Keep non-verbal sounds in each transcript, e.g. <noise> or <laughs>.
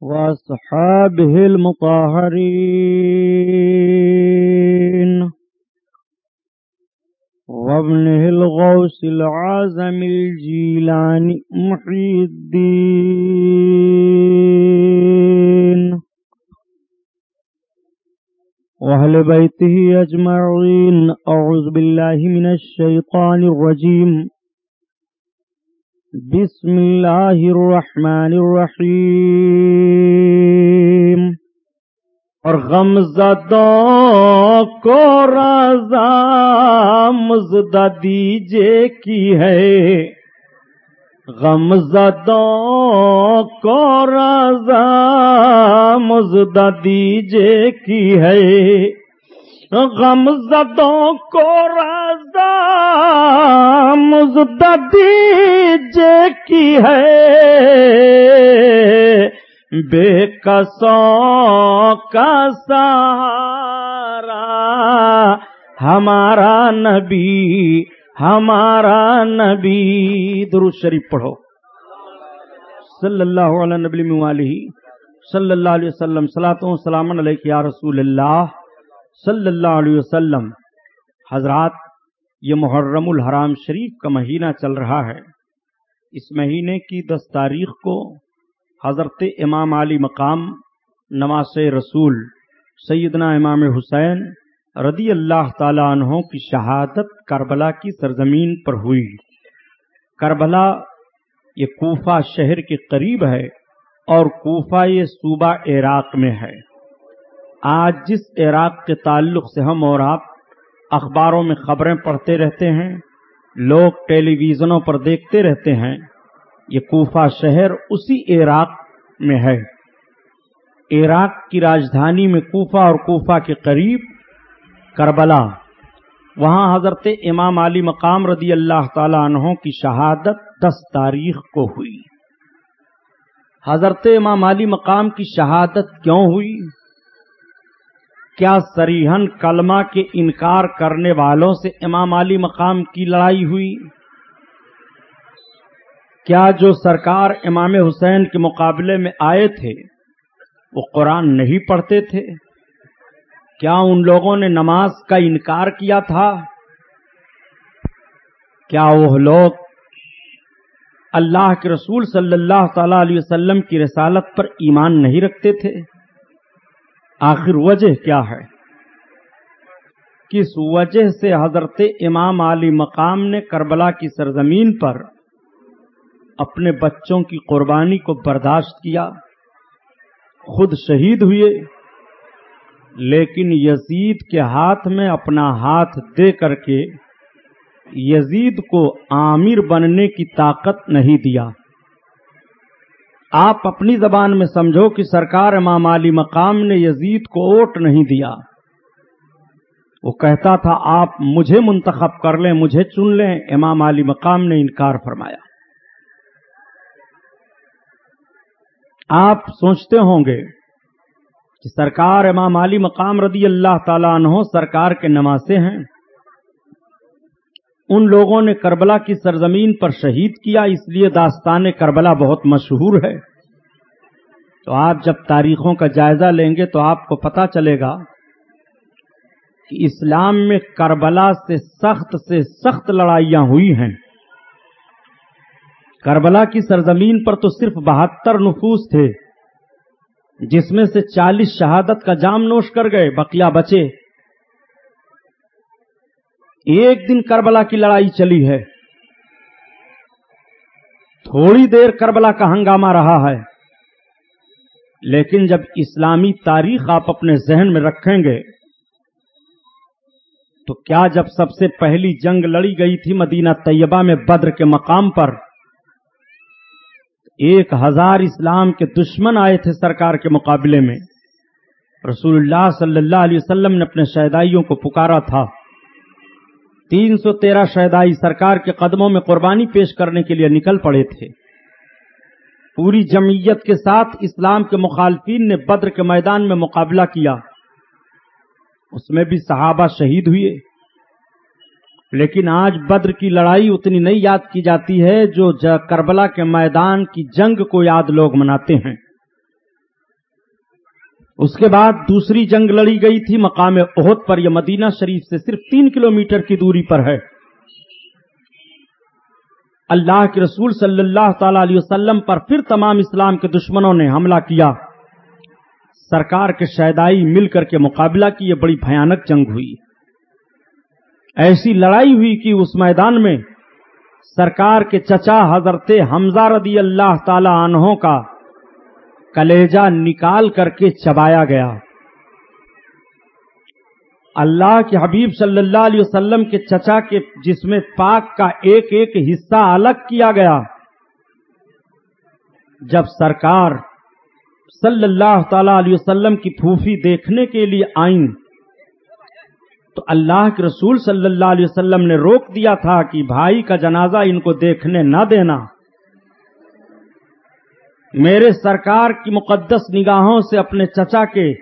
وأصحابه المطهرين وابنه الغوث العازم الجيلاني محي الدين وأهل بيته أجمعين. أعوذ بالله من الشيطان الرجيم. بسم الله الرحمن الرحيم اور غم زدوں کو رضا مزدہ دیجے کی ہے۔ غم زدوں کو رضا مزدہ دیجے کی ہے۔ غم زدوں کو رضا مزدہ دیجے کی ہے۔ بے کسوں کا سہارا، ہمارا نبی ہمارا نبی۔ درود شریف پڑھو۔ صلی اللہ علیہ نبی علیہ صلی اللہ علیہ وسلم صلاحتوں سلام علیہ یا رسول اللہ، صلی اللہ علیہ وسلم۔ حضرات یہ محرم الحرام شریف کا مہینہ چل رہا ہے۔ اس مہینے کی دس تاریخ کو حضرت امام علی مقام، نواز رسول سیدنا امام حسین رضی اللہ تعالی عنہ کی شہادت کربلا کی سرزمین پر ہوئی۔ کربلا یہ کوفہ شہر کے قریب ہے اور کوفہ یہ صوبہ عراق میں ہے۔ آج جس عراق کے تعلق سے ہم اور آپ اخباروں میں خبریں پڑھتے رہتے ہیں، لوگ ٹیلی ویژنوں پر دیکھتے رہتے ہیں۔ یہ کوفہ شہر اسی عراق میں ہے۔ عراق کی راجدھانی میں کوفہ اور کوفہ کے قریب کربلا۔ وہاں حضرت امام علی مقام رضی اللہ تعالی عنہ کی شہادت دس تاریخ کو ہوئی۔ حضرت امام علی مقام کی شہادت کیوں ہوئی؟ کیا سریحن کلمہ کے انکار کرنے والوں سے امام علی مقام کی لڑائی ہوئی؟ کیا جو سرکار امام حسین کے مقابلے میں آئے تھے، وہ قرآن نہیں پڑھتے تھے؟ کیا ان لوگوں نے نماز کا انکار کیا تھا؟ کیا وہ لوگ اللہ کے رسول صلی اللہ تعالی علیہ وسلم کی رسالت پر ایمان نہیں رکھتے تھے؟ آخر وجہ کیا ہے؟ کس وجہ سے حضرت امام علی مقام نے کربلا کی سرزمین پر اپنے بچوں کی قربانی کو برداشت کیا؟ خود شہید ہوئے، لیکن یزید کے ہاتھ میں اپنا ہاتھ دے کر کے یزید کو عامر بننے کی طاقت نہیں دیا۔ آپ اپنی زبان میں سمجھو کہ سرکار امام علی مقام نے یزید کو ووٹ نہیں دیا۔ وہ کہتا تھا، آپ مجھے منتخب کر لیں، مجھے چن لیں۔ امام علی مقام نے انکار فرمایا۔ آپ سوچتے ہوں گے کہ سرکار امام علی مقام رضی اللہ تعالیٰ عنہ سرکار کے نمازے ہیں۔ ان لوگوں نے کربلا کی سرزمین پر شہید کیا، اس لیے داستان کربلا بہت مشہور ہے۔ تو آپ جب تاریخوں کا جائزہ لیں گے تو آپ کو پتا چلے گا کہ اسلام میں کربلا سے سخت سے سخت لڑائیاں ہوئی ہیں۔ کربلا کی سرزمین پر تو صرف بہتر نفوس تھے، جس میں سے چالیس شہادت کا جام نوش کر گئے، بقیہ بچے۔ ایک دن کربلا کی لڑائی چلی ہے۔ تھوڑی دیر کربلا کا ہنگامہ رہا ہے۔ لیکن جب اسلامی تاریخ آپ اپنے ذہن میں رکھیں گے، تو کیا جب سب سے پہلی جنگ لڑی گئی تھی مدینہ طیبہ میں بدر کے مقام پر، ایک ہزار اسلام کے دشمن آئے تھے سرکار کے مقابلے میں۔ رسول اللہ صلی اللہ علیہ وسلم نے اپنے شہدائیوں کو پکارا تھا۔ تین سو تیرہ شہدائی سرکار کے قدموں میں قربانی پیش کرنے کے لیے نکل پڑے تھے۔ پوری جمعیت کے ساتھ اسلام کے مخالفین نے بدر کے میدان میں مقابلہ کیا۔ اس میں بھی صحابہ شہید ہوئے۔ لیکن آج بدر کی لڑائی اتنی نہیں یاد کی جاتی ہے جو کربلا کے میدان کی جنگ کو یاد لوگ مناتے ہیں۔ اس کے بعد دوسری جنگ لڑی گئی تھی مقام عہد پر، یہ مدینہ شریف سے صرف تین کلومیٹر کی دوری پر ہے۔ اللہ کے رسول صلی اللہ تعالی علیہ وسلم پر پھر تمام اسلام کے دشمنوں نے حملہ کیا۔ سرکار کے شہدائی مل کر کے مقابلہ کی، یہ بڑی بھیانک جنگ ہوئی۔ ایسی لڑائی ہوئی کہ اس میدان میں سرکار کے چچا حضرت حمزہ رضی اللہ تعالی عنہ کا کلیجا نکال کر کے چبایا گیا۔ اللہ کے حبیب صلی اللہ علیہ وسلم کے چچا کے جسم پاک کا ایک ایک حصہ الگ کیا گیا۔ جب سرکار صلی اللہ تعالی علیہ وسلم کی پھوفی دیکھنے کے لیے آئیں، تو اللہ کے رسول صلی اللہ علیہ وسلم نے روک دیا تھا کہ بھائی کا جنازہ ان کو دیکھنے نہ دینا۔ میرے سرکار کی مقدس نگاہوں سے اپنے چچا کے،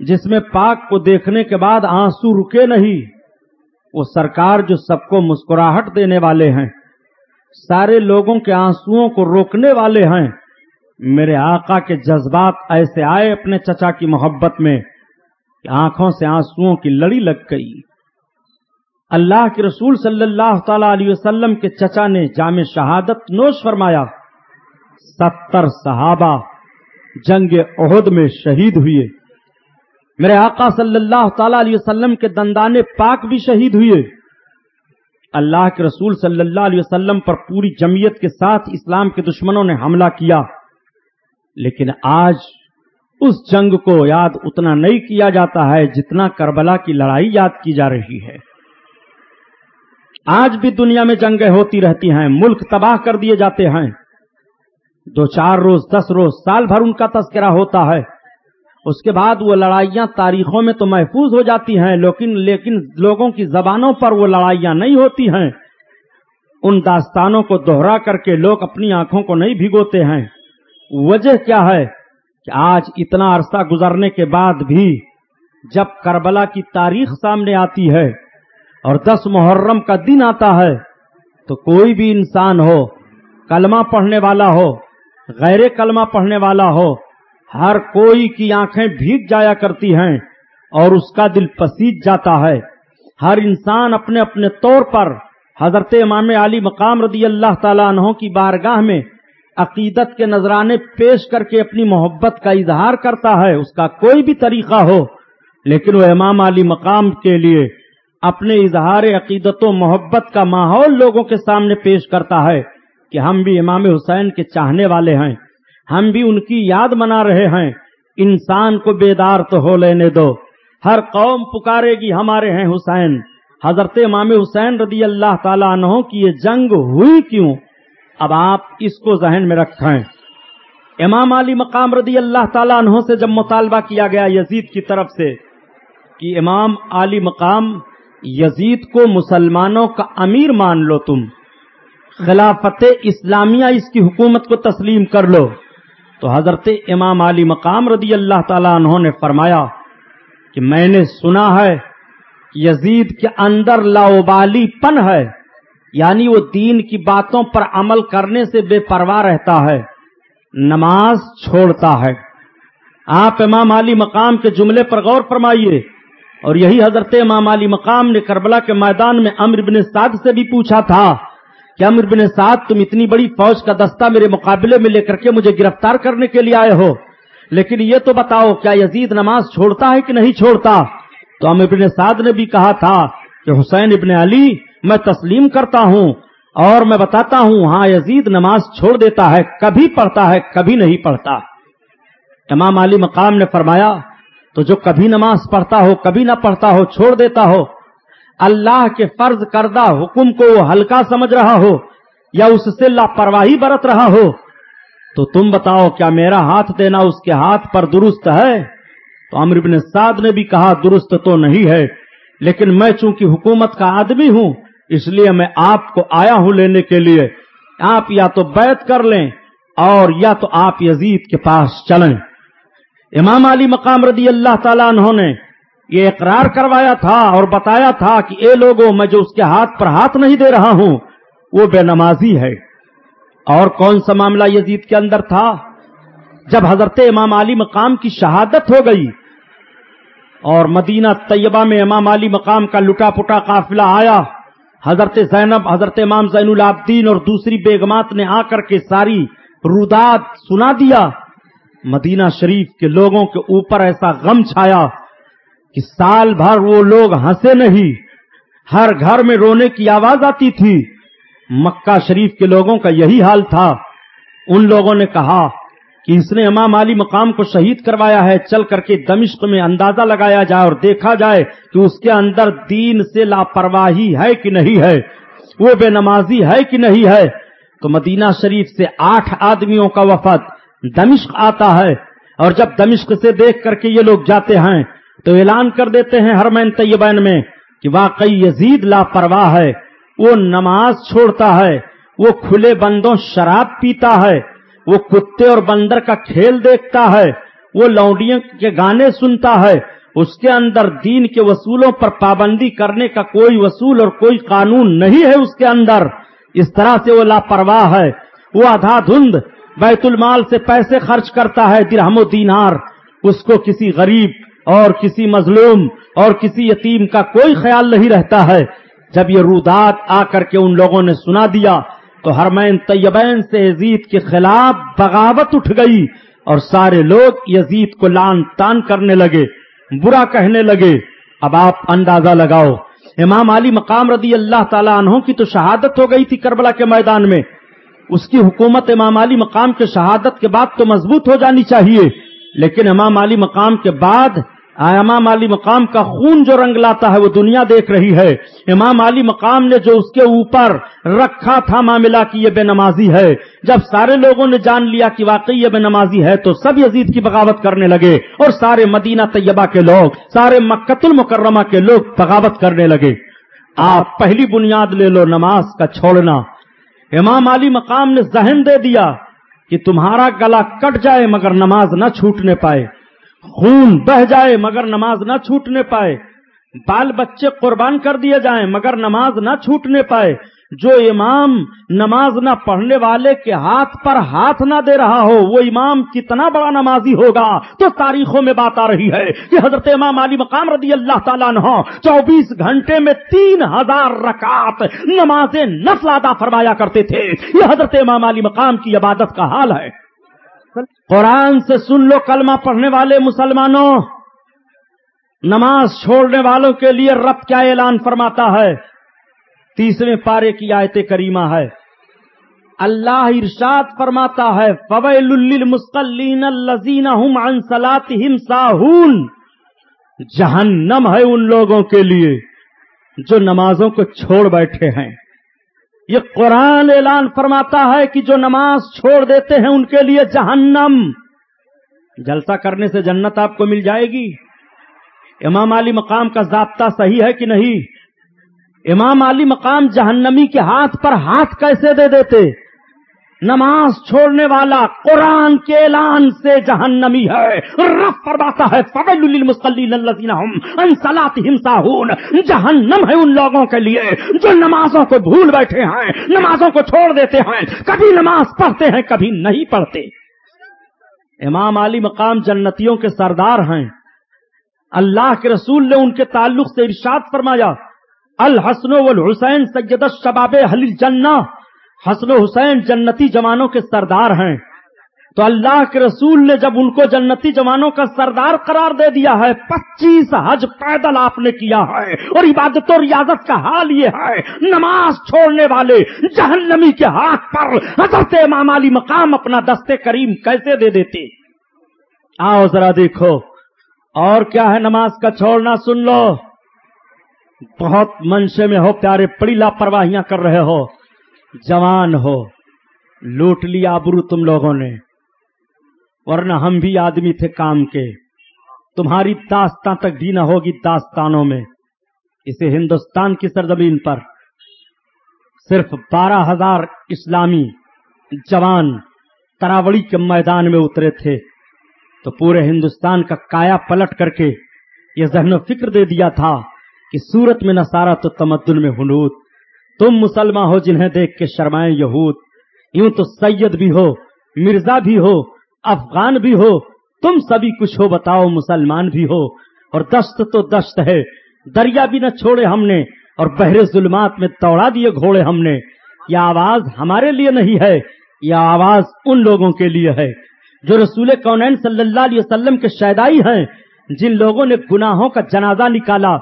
جس میں پاک کو دیکھنے کے بعد آنسو رکے نہیں، وہ سرکار جو سب کو مسکراہٹ دینے والے ہیں، سارے لوگوں کے آنسو کو روکنے والے ہیں، میرے آقا کے جذبات ایسے آئے اپنے چچا کی محبت میں، کہ آنکھوں سے آنسو کی لڑی لگ گئی۔ اللہ کے رسول صلی اللہ تعالی علیہ وسلم کے چچا نے جامع شہادت نوش فرمایا۔ ستر صحابہ جنگ عہد میں شہید ہوئے۔ میرے آقا صلی اللہ تعالی علیہ وسلم کے دندانے پاک بھی شہید ہوئے۔ اللہ کے رسول صلی اللہ علیہ وسلم پر پوری جمعیت کے ساتھ اسلام کے دشمنوں نے حملہ کیا۔ لیکن آج اس جنگ کو یاد اتنا نہیں کیا جاتا ہے جتنا کربلا کی لڑائی یاد کی جا رہی ہے۔ آج بھی دنیا میں جنگیں ہوتی رہتی ہیں، ملک تباہ کر دیے جاتے ہیں۔ دو چار روز، دس روز، سال بھر ان کا تذکرہ ہوتا ہے۔ اس کے بعد وہ لڑائیاں تاریخوں میں تو محفوظ ہو جاتی ہیں، لیکن لیکن لوگوں کی زبانوں پر وہ لڑائیاں نہیں ہوتی ہیں۔ ان داستانوں کو دوہرا کر کے لوگ اپنی آنکھوں کو نہیں بھگوتے ہیں۔ وجہ کیا ہے؟ کہ آج اتنا عرصہ گزرنے کے بعد بھی جب کربلا کی تاریخ سامنے آتی ہے اور دس محرم کا دن آتا ہے، تو کوئی بھی انسان ہو، کلمہ پڑھنے والا ہو غیر کلمہ پڑھنے والا ہو، ہر کوئی کی آنکھیں بھیگ جایا کرتی ہیں اور اس کا دل پسیج جاتا ہے۔ ہر انسان اپنے اپنے طور پر حضرت امام علی مقام رضی اللہ تعالیٰ عنہ کی بارگاہ میں عقیدت کے نذرانے پیش کر کے اپنی محبت کا اظہار کرتا ہے، اس کا کوئی بھی طریقہ ہو۔ لیکن وہ امام علی مقام کے لیے اپنے اظہار عقیدت و محبت کا ماحول لوگوں کے سامنے پیش کرتا ہے۔ کہ ہم بھی امام حسین کے چاہنے والے ہیں۔ ہم بھی ان کی یاد منا رہے ہیں۔ انسان کو بیدار تو ہو لینے دو۔ ہر قوم پکارے گی ہمارے ہیں حسین۔ حضرت امام حسین رضی اللہ تعالیٰ عنہ کی یہ جنگ ہوئی کیوں؟ اب آپ اس کو ذہن میں رکھیں۔ امام علی مقام رضی اللہ تعالیٰ عنہ سے جب مطالبہ کیا گیا یزید کی طرف سے کہ امام علی مقام یزید کو مسلمانوں کا امیر مان لو تم خلافت اسلامیہ اس کی حکومت کو تسلیم کر لو۔ تو حضرت امام علی مقام رضی اللہ تعالیٰ عنہ نے فرمایا کہ میں نے سنا ہے یزید کے اندر لاوبالی پن ہے یعنی وہ دین کی باتوں پر عمل کرنے سے بے پرواہ رہتا ہے، نماز چھوڑتا ہے۔ آپ امام علی مقام کے جملے پر غور فرمائیے۔ اور یہی حضرت امام علی مقام نے کربلا کے میدان میں امر بن سعد سے بھی پوچھا تھا۔ کہ امر بن سعد تم اتنی بڑی فوج کا دستہ میرے مقابلے میں لے کر کے مجھے گرفتار کرنے کے لیے آئے ہو؟ لیکن یہ تو بتاؤ، کیا یزید نماز چھوڑتا ہے کہ نہیں چھوڑتا؟ تو امر بن سعد نے بھی کہا تھا کہ حسین ابن علی، میں تسلیم کرتا ہوں اور میں بتاتا ہوں ہاں یزید نماز چھوڑ دیتا ہے، کبھی پڑھتا ہے، کبھی نہیں پڑھتا۔ امام علی مقام نے فرمایا، تو جو کبھی نماز پڑھتا ہو، کبھی نہ پڑھتا ہو، چھوڑ دیتا ہو اللہ کے فرض کردہ حکم کو وہ ہلکا سمجھ رہا ہو یا اس سے لاپرواہی برت رہا ہو، تو تم بتاؤ کیا میرا ہاتھ دینا اس کے ہاتھ پر درست ہے؟ تو امر بن سعد نے بھی کہا، درست تو نہیں ہے، لیکن میں چونکہ حکومت کا آدمی ہوں، اس لیے میں آپ کو آیا ہوں لینے کے لیے۔ آپ یا تو بیت کر لیں اور یا تو آپ یزید کے پاس چلیں۔ امام علی مقام رضی اللہ تعالیٰ عنہ نے یہ اقرار کروایا تھا اور بتایا تھا کہ اے لوگوں، میں جو اس کے ہاتھ پر ہاتھ نہیں دے رہا ہوں، وہ بے نمازی ہے۔ اور کون سا معاملہ یزید کے اندر تھا؟ جب حضرت امام علی مقام کی شہادت ہو گئی اور مدینہ طیبہ میں امام علی مقام کا لٹا پٹا قافلہ آیا، حضرت زینب، حضرت امام زین العابدین اور دوسری بیگمات نے آ کر کے ساری روداد سنا دیا۔ مدینہ شریف کے لوگوں کے اوپر ایسا غم چھایا۔ کہ سال بھر وہ لوگ ہنسے نہیں۔ ہر گھر میں رونے کی آواز آتی تھی۔ مکہ شریف کے لوگوں کا یہی حال تھا۔ ان لوگوں نے کہا کہ اس نے امام علی مقام کو شہید کروایا ہے۔ چل کر کے دمشق میں اندازہ لگایا جائے اور دیکھا جائے کہ اس کے اندر دین سے لاپرواہی ہے کہ نہیں ہے۔ وہ بے نمازی ہے کہ نہیں ہے۔ تو مدینہ شریف سے آٹھ آدمیوں کا وفد دمشق آتا ہے۔ اور جب دمشق سے دیکھ کر کے یہ لوگ جاتے ہیں تو اعلان کر دیتے ہیں ہرمین طیبین میں کہ واقعی یزید لاپرواہ ہے، وہ نماز چھوڑتا ہے، وہ کھلے بندوں شراب پیتا ہے، وہ کتے اور بندر کا کھیل دیکھتا ہے، وہ لونڈیوں کے گانے سنتا ہے، اس کے اندر دین کے وصولوں پر پابندی کرنے کا کوئی وصول اور کوئی قانون نہیں ہے اس کے اندر۔ اس طرح سے وہ لاپرواہ ہے، وہ آدھا دھند بیت المال سے پیسے خرچ کرتا ہے، درہم و دینار، اس کو کسی غریب اور کسی مظلوم اور کسی یتیم کا کوئی خیال نہیں رہتا ہے۔ جب یہ رودات آ کر کے ان لوگوں نے سنا دیا، تو ہرمین طیبین سے یزید کے خلاف بغاوت اٹھ گئی اور سارے لوگ یزید کو لان تان کرنے لگے، برا کہنے لگے۔ اب آپ اندازہ لگاؤ، امام علی مقام رضی اللہ تعالیٰ عنہ کی تو شہادت ہو گئی تھی کربلا کے میدان میں۔ اس کی حکومت امام علی مقام کے شہادت کے بعد تو مضبوط ہو جانی چاہیے، لیکن امام علی مقام کے بعد امام علی مقام کا خون جو رنگ لاتا ہے وہ دنیا دیکھ رہی ہے۔ امام علی مقام نے جو اس کے اوپر رکھا تھا معاملہ کی یہ بے نمازی ہے۔ جب سارے لوگوں نے جان لیا کہ واقعی یہ بے نمازی ہے تو سب یزید کی بغاوت کرنے لگے اور سارے مدینہ طیبہ کے لوگ، سارے مکت المکرمہ کے لوگ بغاوت کرنے لگے۔ آپ پہلی بنیاد لے لو نماز کا چھوڑنا۔ امام علی مقام نے ذہن دے دیا کہ تمہارا گلا کٹ جائے مگر نماز نہ چھوٹنے پائے۔ خون بہ جائے مگر نماز نہ چھوٹنے پائے۔ بال بچے قربان کر دیے جائیں مگر نماز نہ چھوٹنے پائے۔ جو امام نماز نہ پڑھنے والے کے ہاتھ پر ہاتھ نہ دے رہا ہو، وہ امام کتنا بڑا نمازی ہوگا؟ تو تاریخوں میں بات آ رہی ہے کہ حضرت امام علی مقام رضی اللہ تعالیٰ عنہ چوبیس گھنٹے میں تین ہزار رکعت نماز نفل ادا فرمایا کرتے تھے۔ یہ حضرت امام علی مقام کی عبادت کا حال ہے۔ قرآن سے سن لو کلمہ پڑھنے والے مسلمانوں۔ نماز چھوڑنے والوں کے لیے رب کیا اعلان فرماتا ہے؟ تیسرے پارے کی آیت کریمہ ہے۔ اللہ ارشاد فرماتا ہے فویل للمسقلین الذین هم عن صلاتهم ساہون جہنم ہے ان لوگوں کے لیے جو نمازوں کو چھوڑ بیٹھے ہیں۔ یہ قرآن اعلان فرماتا ہے کہ جو نماز چھوڑ دیتے ہیں ان کے لیے جہنم۔ جلسہ کرنے سے جنت آپ کو مل جائے گی۔ امام علی مقام کا ضابطہ صحیح ہے کہ نہیں؟ امام علی مقام جہنمی کے ہاتھ پر ہاتھ کیسے دے دیتے؟ نماز چھوڑنے والا قرآن کے اعلان سے جہنمی ہے۔ رب فرماتا ہے فویل للمصلین الذین هم عن صلاتهم ساہون جہنم ہے ان لوگوں کے لیے جو نمازوں کو بھول بیٹھے ہیں، نمازوں کو چھوڑ دیتے ہیں۔ کبھی نماز پڑھتے ہیں، کبھی نہیں پڑھتے۔ امام علی مقام جنتیوں کے سردار ہیں۔ اللہ کے رسول نے ان کے تعلق سے ارشاد فرمایا، الحسن والحسین سید الشباب اہل الجنہ۔ حسن و حسین جنتی جوانوں کے سردار ہیں۔ تو اللہ کے رسول نے جب ان کو جنتی جوانوں کا سردار قرار دے دیا ہے، پچیس حج پیدل آپ نے کیا ہے۔ اور عبادت و ریاضت کا حال یہ ہے، نماز چھوڑنے والے جہنمی کے ہاتھ پر حضرت امام علی مقام اپنا دستے کریم کیسے دے دیتے؟ آؤ ذرا دیکھو، اور کیا ہے نماز کا چھوڑنا؟ سن لو۔ بہت منشے میں ہو، پیارے بڑی لاپرواہیاں کر رہے ہو۔ جوان ہو۔ لوٹ لیا ابرو تم لوگوں نے۔ ورنہ ہم بھی آدمی تھے کام کے۔ تمہاری داستان تک بھی نہ ہوگی داستانوں میں۔ اسے ہندوستان کی سرزمین پر۔ صرف بارہ ہزار اسلامی جوان تراوڑی کے میدان میں اترے تھے۔ تو پورے ہندوستان کا کایا پلٹ کر کے یہ ذہن و فکر دے دیا تھا کہ سورت میں نصارہ تو تمدن میں ہنود تم مسلمہ ہو جنہیں دیکھ کے شرمائے یہود۔ یوں تو سید بھی ہو، مرزا بھی ہو، افغان بھی ہو، تم سبھی کچھ ہو، بتاؤ مسلمان بھی ہو۔ اور دست تو دست ہے، دریا بھی نہ چھوڑے ہم نے، اور بحر ظلمات میں توڑا دیے گھوڑے ہم نے۔ یہ آواز ہمارے لیے نہیں ہے، یہ آواز ان لوگوں کے لیے ہے۔ جو رسول کونین صلی اللہ علیہ وسلم کے شیدائی ہیں، جن لوگوں نے گناہوں کا جنازہ نکالا،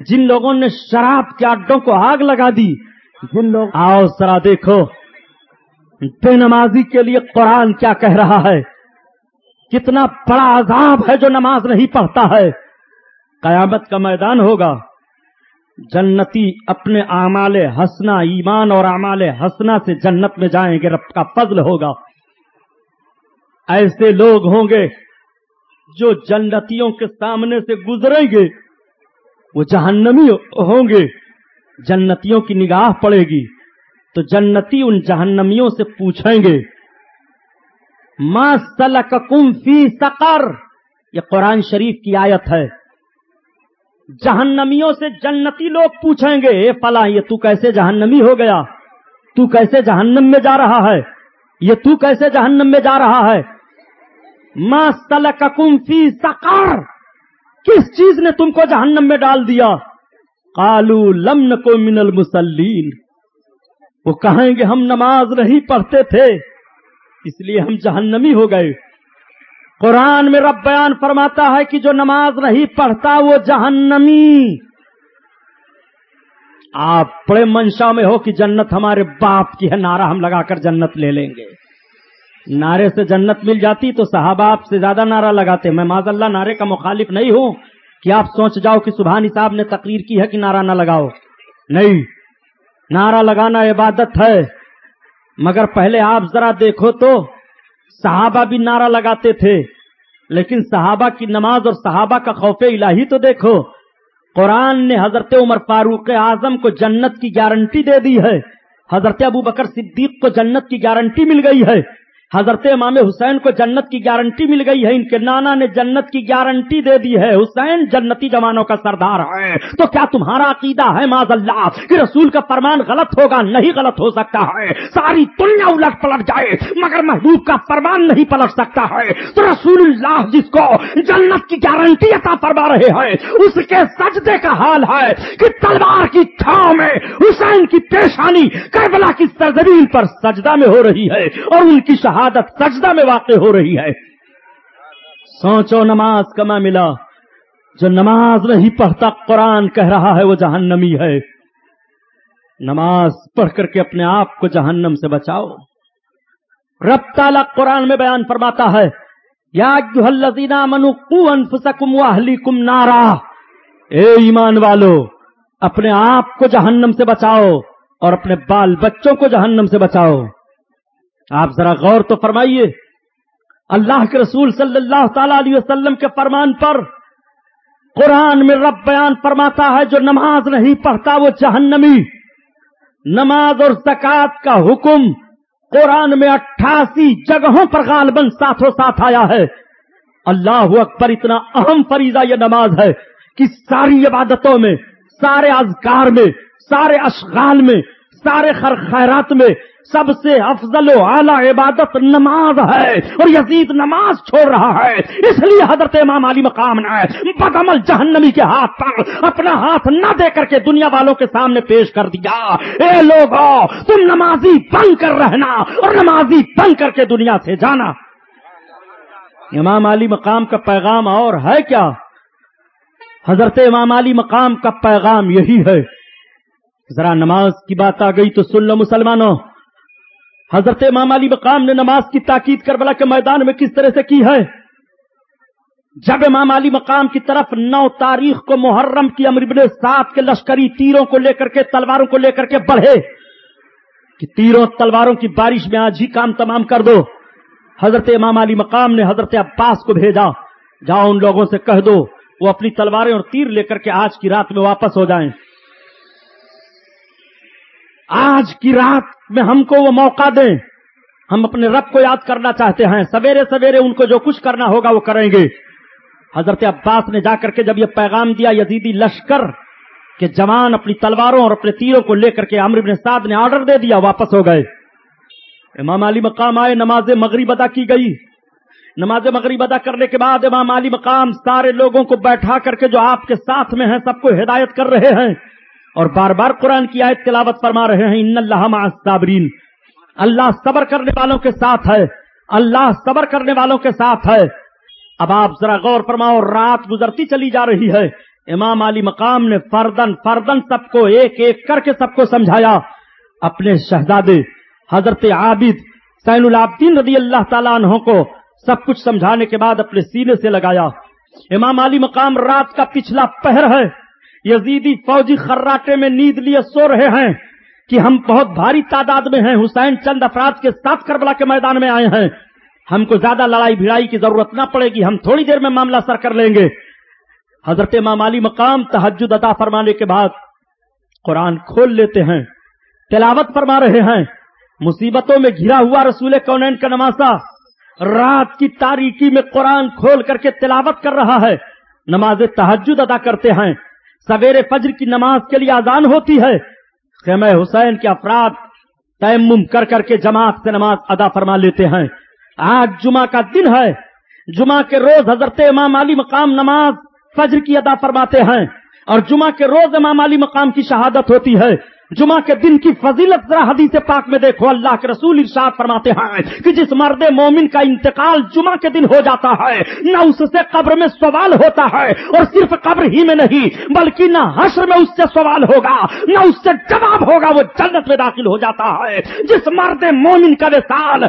جن لوگوں نے شراب کے اڈوں کو آگ لگا دی جن لوگ آؤ ذرا دیکھو، بے نمازی کے لیے قرآن کیا کہہ رہا ہے؟ کتنا بڑا عذاب ہے جو نماز نہیں پڑھتا ہے۔ قیامت کا میدان ہوگا۔ جنتی اپنے اعمال ہسنا ایمان اور اعمال ہسنا سے جنت میں جائیں گے، رب کا فضل ہوگا۔ ایسے لوگ ہوں گے جو جنتیوں کے سامنے سے گزریں گے، وہ جہنمی ہوں گے۔ جنتیوں کی نگاہ پڑے گی، تو جنتی ان جہنمیوں سے پوچھیں گے، ما سلککم فی سقر؟ یہ قرآن شریف کی آیت ہے۔ جہنمیوں سے جنتی لوگ پوچھیں گے، اے فلاں، یہ تو کیسے جہنمی ہو گیا؟ تو کیسے جہنم میں جا رہا ہے؟ یہ تو کیسے جہنم میں جا رہا ہے؟ ما سلککم فی سقر؟ کس چیز نے تم کو جہنم میں ڈال دیا؟ قالو لم کو من المسلین وہ کہیں گے ہم نماز نہیں پڑھتے تھے، اس لیے ہم جہنمی ہو گئے۔ قرآن میں رب بیان فرماتا ہے کہ جو نماز نہیں پڑھتا وہ جہنمی۔ آپ بڑے منشا میں ہو کہ جنت ہمارے باپ کی ہے، نعرہ ہم لگا کر جنت لے لیں گے۔ نعرے سے جنت مل جاتی تو صحابہ آپ سے زیادہ نعرہ لگاتے۔ میں معذ اللہ نعرے کا مخالف نہیں ہوں۔ کہ آپ سوچ جاؤ کہ سبحانی صاحب نے تقریر کی ہے کہ نعرہ نہ لگاؤ۔ نہیں، نعرہ لگانا عبادت ہے، مگر پہلے آپ ذرا دیکھو تو صحابہ بھی نعرہ لگاتے تھے، لیکن صحابہ کی نماز اور صحابہ کا خوف الہی تو دیکھو۔ قرآن نے حضرت عمر فاروق اعظم کو جنت کی گارنٹی دے دی ہے، حضرت ابو بکر صدیق کو جنت کی گارنٹی مل گئی ہے۔ حضرت امام حسین کو جنت کی گارنٹی مل گئی ہے، ان کے نانا نے جنت کی گارنٹی دے دی ہے۔ حسین، جنتی جوانوں کا سردار ہے۔ تو کیا تمہارا عقیدہ ہے معذ اللہ، کہ رسول کا فرمان غلط ہوگا؟ نہیں غلط ہو سکتا ہے۔ ساری دنیا الٹ پلٹ جائے، مگر محبوب کا فرمان نہیں پلٹ سکتا ہے۔ تو رسول اللہ جس کو جنت کی گارنٹی عطا فرما رہے ہیں، اس کے سجدے کا حال ہے کہ تلوار کی چھاؤں میں حسین کی پیشانی کربلا کی سرزمین پر سجدہ میں ہو رہی ہے اور ان کی شہادت سجدہ میں واقع ہو رہی ہے۔ سوچو نماز کما ملا۔ جو نماز نہیں پڑھتا قرآن کہہ رہا ہے وہ جہنمی ہے۔ نماز پڑھ کر کے اپنے آپ کو جہنم سے بچاؤ۔ رب تعالی قرآن میں بیان فرماتا ہے، یا منو واہلیکم نارا۔ اے ایمان والو، اپنے آپ کو جہنم سے بچاؤ اور اپنے بال بچوں کو جہنم سے بچاؤ۔ آپ ذرا غور تو فرمائیے۔ اللہ کے رسول صلی اللہ تعالی علیہ وسلم کے فرمان پر قرآن میں رب بیان فرماتا ہے، جو نماز نہیں پڑھتا وہ جہنمی۔ نماز اور زکات کا حکم قرآن میں اٹھاسی جگہوں پر غالباً ساتھوں ساتھ آیا ہے۔ اللہ اکبر، اتنا اہم فریضہ یہ نماز ہے کہ ساری عبادتوں میں، سارے اذکار میں، سارے اشغال میں، سارے خر خیرات میں سب سے افضل و اعلی عبادت نماز ہے اور یزید نماز چھوڑ رہا ہے۔ اس لیے حضرت امام علی مقام نے بدعمل جہنمی کے ہاتھ پر اپنا ہاتھ نہ دے کر کے دنیا والوں کے سامنے پیش کر دیا۔ اے لوگوں تم نمازی بن کر رہنا اور نمازی بن کر کے دنیا سے جانا۔ امام علی مقام کا پیغام اور ہے کیا؟ حضرت امام علی مقام کا پیغام یہی ہے۔ ذرا نماز کی بات آ گئی تو سن لو مسلمانوں۔ حضرت امام علی مقام نے نماز کی تاکید کربلا کے میدان میں کس طرح سے کی ہے؟ جب امام علی مقام کی طرف نو تاریخ کو محرم کی امر ابن سات کے لشکری تیروں کو لے کر کے تلواروں کو لے کر کے بڑھے، کہ تیروں تلواروں کی بارش میں آج ہی کام تمام کر دو۔ حضرت امام علی مقام نے حضرت عباس کو بھیجا۔ جاؤ ان لوگوں سے کہہ دو، وہ اپنی تلواریں اور تیر لے کر کے آج کی رات میں واپس ہو جائیں۔ آج کی رات میں ہم کو وہ موقع دیں۔ ہم اپنے رب کو یاد کرنا چاہتے ہیں۔ سویرے سویرے ان کو جو کچھ کرنا ہوگا وہ کریں گے۔ حضرت عباس نے جا کر کے جب یہ پیغام دیا یزیدی لشکر کہ جوان اپنی تلواروں اور اپنے تیروں کو لے کر کے عمر بن سعد نے آرڈر دے دیا، واپس ہو گئے۔ امام علی مقام آئے، نماز مغرب ادا کی گئی۔ نماز مغرب ادا کرنے کے بعد امام علی مقام سارے لوگوں کو بیٹھا کر کے جو آپ کے ساتھ میں ہیں، سب کو ہدایت کر رہے ہیں۔ اور بار بار قرآن کی آیت تلاوت فرما رہے ہیں ان اللہ صابرین اللہ صبر کرنے والوں کے ساتھ ہے۔ اللہ صبر کرنے والوں کے ساتھ ہے۔ اب آپ ذرا غور فرماؤ، رات گزرتی چلی جا رہی ہے۔ امام علی مقام نے فردن فردن سب کو ایک ایک کر کے سب کو سمجھایا۔ اپنے شہزادے حضرت عابد سین العابدین رضی اللہ تعالیٰ عنہ کو سب کچھ سمجھانے کے بعد اپنے سینے سے لگایا۔ امام علی مقام رات کا پچھلا پہر ہے۔ یزیدی فوجی خراٹے میں نیند لیے سو رہے ہیں کہ ہم بہت بھاری تعداد میں ہیں، حسین چند افراد کے ساتھ کربلا کے میدان میں آئے ہیں۔ ہم کو زیادہ لڑائی بھیڑائی کی ضرورت نہ پڑے گی، ہم تھوڑی دیر میں معاملہ سر کر لیں گے۔ حضرت امام علی مقام تحجد عطا فرمانے کے بعد قرآن کھول لیتے ہیں، تلاوت فرما رہے ہیں۔ مصیبتوں میں گھرا ہوا رسول کونین کا نمازہ رات کی تاریکی میں قرآن کھول کر کے تلاوت کر رہا ہے۔ نماز تحجد ادا کرتے ہیں۔ سویرے فجر کی نماز کے لیے آزان ہوتی ہے۔ خیمہ حسین کے افراد تیمم کر کر کے جماعت سے نماز ادا فرما لیتے ہیں۔ آج جمعہ کا دن ہے۔ جمعہ کے روز حضرت امام علی مقام نماز فجر کی ادا فرماتے ہیں۔ اور جمعہ کے روز امام علی مقام کی شہادت ہوتی ہے۔ جمعہ کے دن کی فضیلت ذرا حدیث پاک میں دیکھو، اللہ کے رسول ارشاد فرماتے ہیں کہ جس مرد مومن کا انتقال جمعہ کے دن ہو جاتا ہے، نہ اس سے قبر میں سوال ہوتا ہے اور صرف قبر ہی میں نہیں، بلکہ نہ حشر میں اس سے سوال ہوگا، نہ اس سے جواب ہوگا، وہ جنت میں داخل ہو جاتا ہے۔ جس مرد مومن کا وصال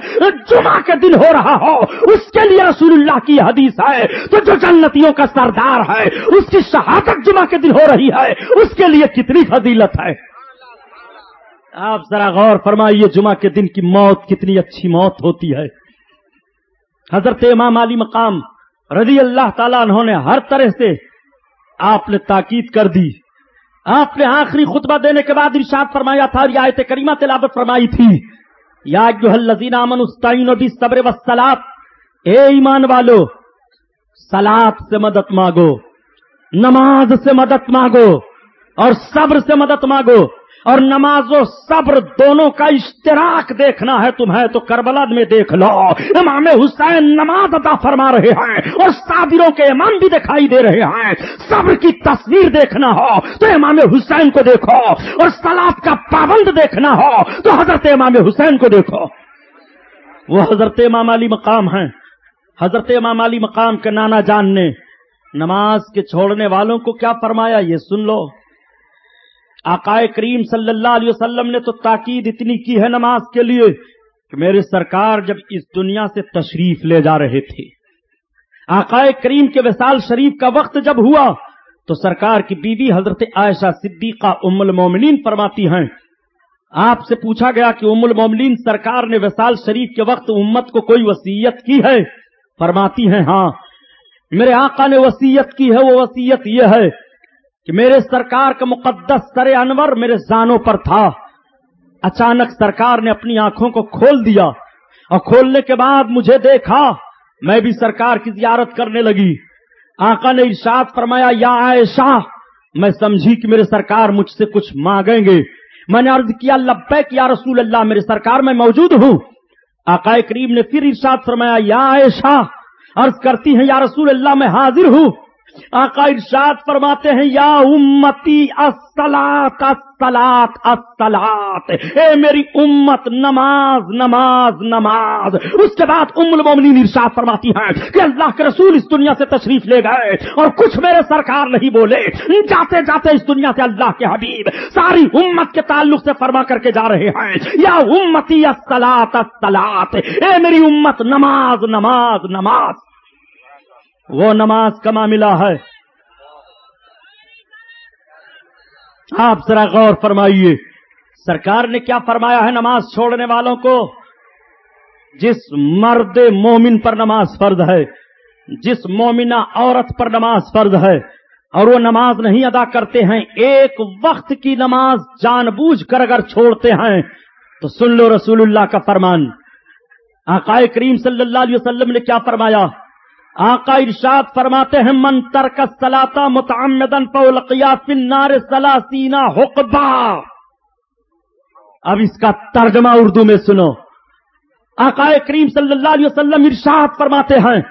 جمعہ کے دن ہو رہا ہو، اس کے لیے رسول اللہ کی حدیث ہے تو جو جنتیوں کا سردار ہے، اس کی شہادت جمعہ کے دن ہو رہی ہے، اس کے لیے کتنی فضیلت ہے۔ آپ ذرا غور فرمائیے جمعہ کے دن کی موت کتنی اچھی موت ہوتی ہے۔ حضرت امام علی مقام رضی اللہ تعالیٰ انہوں نے ہر طرح سے آپ نے تاکید کر دی۔ آپ نے آخری خطبہ دینے کے بعد ارشاد فرمایا تھا اور آیت کریمہ تلاوت فرمائی تھی۔ یا جو الزین امن استعین بھی صبر و سلاد اے ایمان والو سلاد سے مدد مانگو، نماز سے مدد مانگو اور صبر سے مدد مانگو۔ اور نماز و صبر دونوں کا اشتراک دیکھنا ہے تمہیں تو کربلا میں دیکھ لو۔ امام حسین نماز ادا فرما رہے ہیں اور صابروں کے امام بھی دکھائی دے رہے ہیں۔ صبر کی تصویر دیکھنا ہو تو امام حسین کو دیکھو اور سلاد کا پابند دیکھنا ہو تو حضرت امام حسین کو دیکھو۔ وہ حضرت امام علی مقام ہیں۔ حضرت امام علی مقام کے نانا جان نے نماز کے چھوڑنے والوں کو کیا فرمایا؟ یہ سن لو۔ آقائے کریم صلی اللہ علیہ وسلم نے تو تاکید اتنی کی ہے نماز کے لیے کہ میرے سرکار جب اس دنیا سے تشریف لے جا رہے تھے۔ آقائے کریم کے وسال شریف کا وقت جب ہوا تو سرکار کی بیوی حضرت عائشہ صدیقہ ام المومنین فرماتی ہیں، آپ سے پوچھا گیا کہ ام المومنین سرکار نے وسال شریف کے وقت امت کو کوئی وسیعت کی ہے؟ فرماتی ہیں ہاں۔ میرے آقا نے وسیعت کی ہے، وہ وسیعت یہ ہے کہ میرے سرکار کا مقدس سر انور میرے زانوں پر تھا۔ اچانک سرکار نے اپنی آنکھوں کو کھول دیا اور کھولنے کے بعد مجھے دیکھا۔ میں بھی سرکار کی زیارت کرنے لگی۔ آقا نے ارشاد فرمایا، یا عائشہ، میں سمجھی کہ میرے سرکار مجھ سے کچھ مانگیں گے۔ میں نے عرض کیا، لبیک یا رسول اللہ، میرے سرکار میں موجود ہوں۔ آقا کریم نے پھر ارشاد فرمایا، یا عائشہ، عرض کرتی ہیں، یا رسول اللہ، میں حاضر ہوں۔ آقا ارشاد فرماتے ہیں، یا امتی السلات السلات السلات اے میری امت، نماز نماز نماز۔ اس کے بعد ام المومنین ارشاد فرماتی ہیں کہ اللہ کے رسول اس دنیا سے تشریف لے گئے اور کچھ میرے سرکار نہیں بولے۔ جاتے جاتے اس دنیا سے اللہ کے حبیب ساری امت کے تعلق سے فرما کر کے جا رہے ہیں۔ یا امتی السلات السلات اے میری امت، نماز نماز نماز۔ وہ نماز کما ملا ہے۔ آپ ذرا غور فرمائیے، سرکار نے کیا فرمایا ہے نماز چھوڑنے والوں کو؟ جس مرد مومن پر نماز فرض ہے، جس مومنہ عورت پر نماز فرض ہے، اور وہ نماز نہیں ادا کرتے ہیں، ایک وقت کی نماز جان بوجھ کر اگر چھوڑتے ہیں، تو سن لو رسول اللہ کا فرمان۔ آقائے کریم صلی اللہ علیہ وسلم نے کیا فرمایا؟ آقا ارشاد فرماتے ہیں، من ترک سلاتا متعمدن فولقیات النار سلاسینا حقبا اب اس کا ترجمہ اردو میں سنو۔ آقائے کریم صلی اللہ علیہ وسلم ارشاد فرماتے ہیں،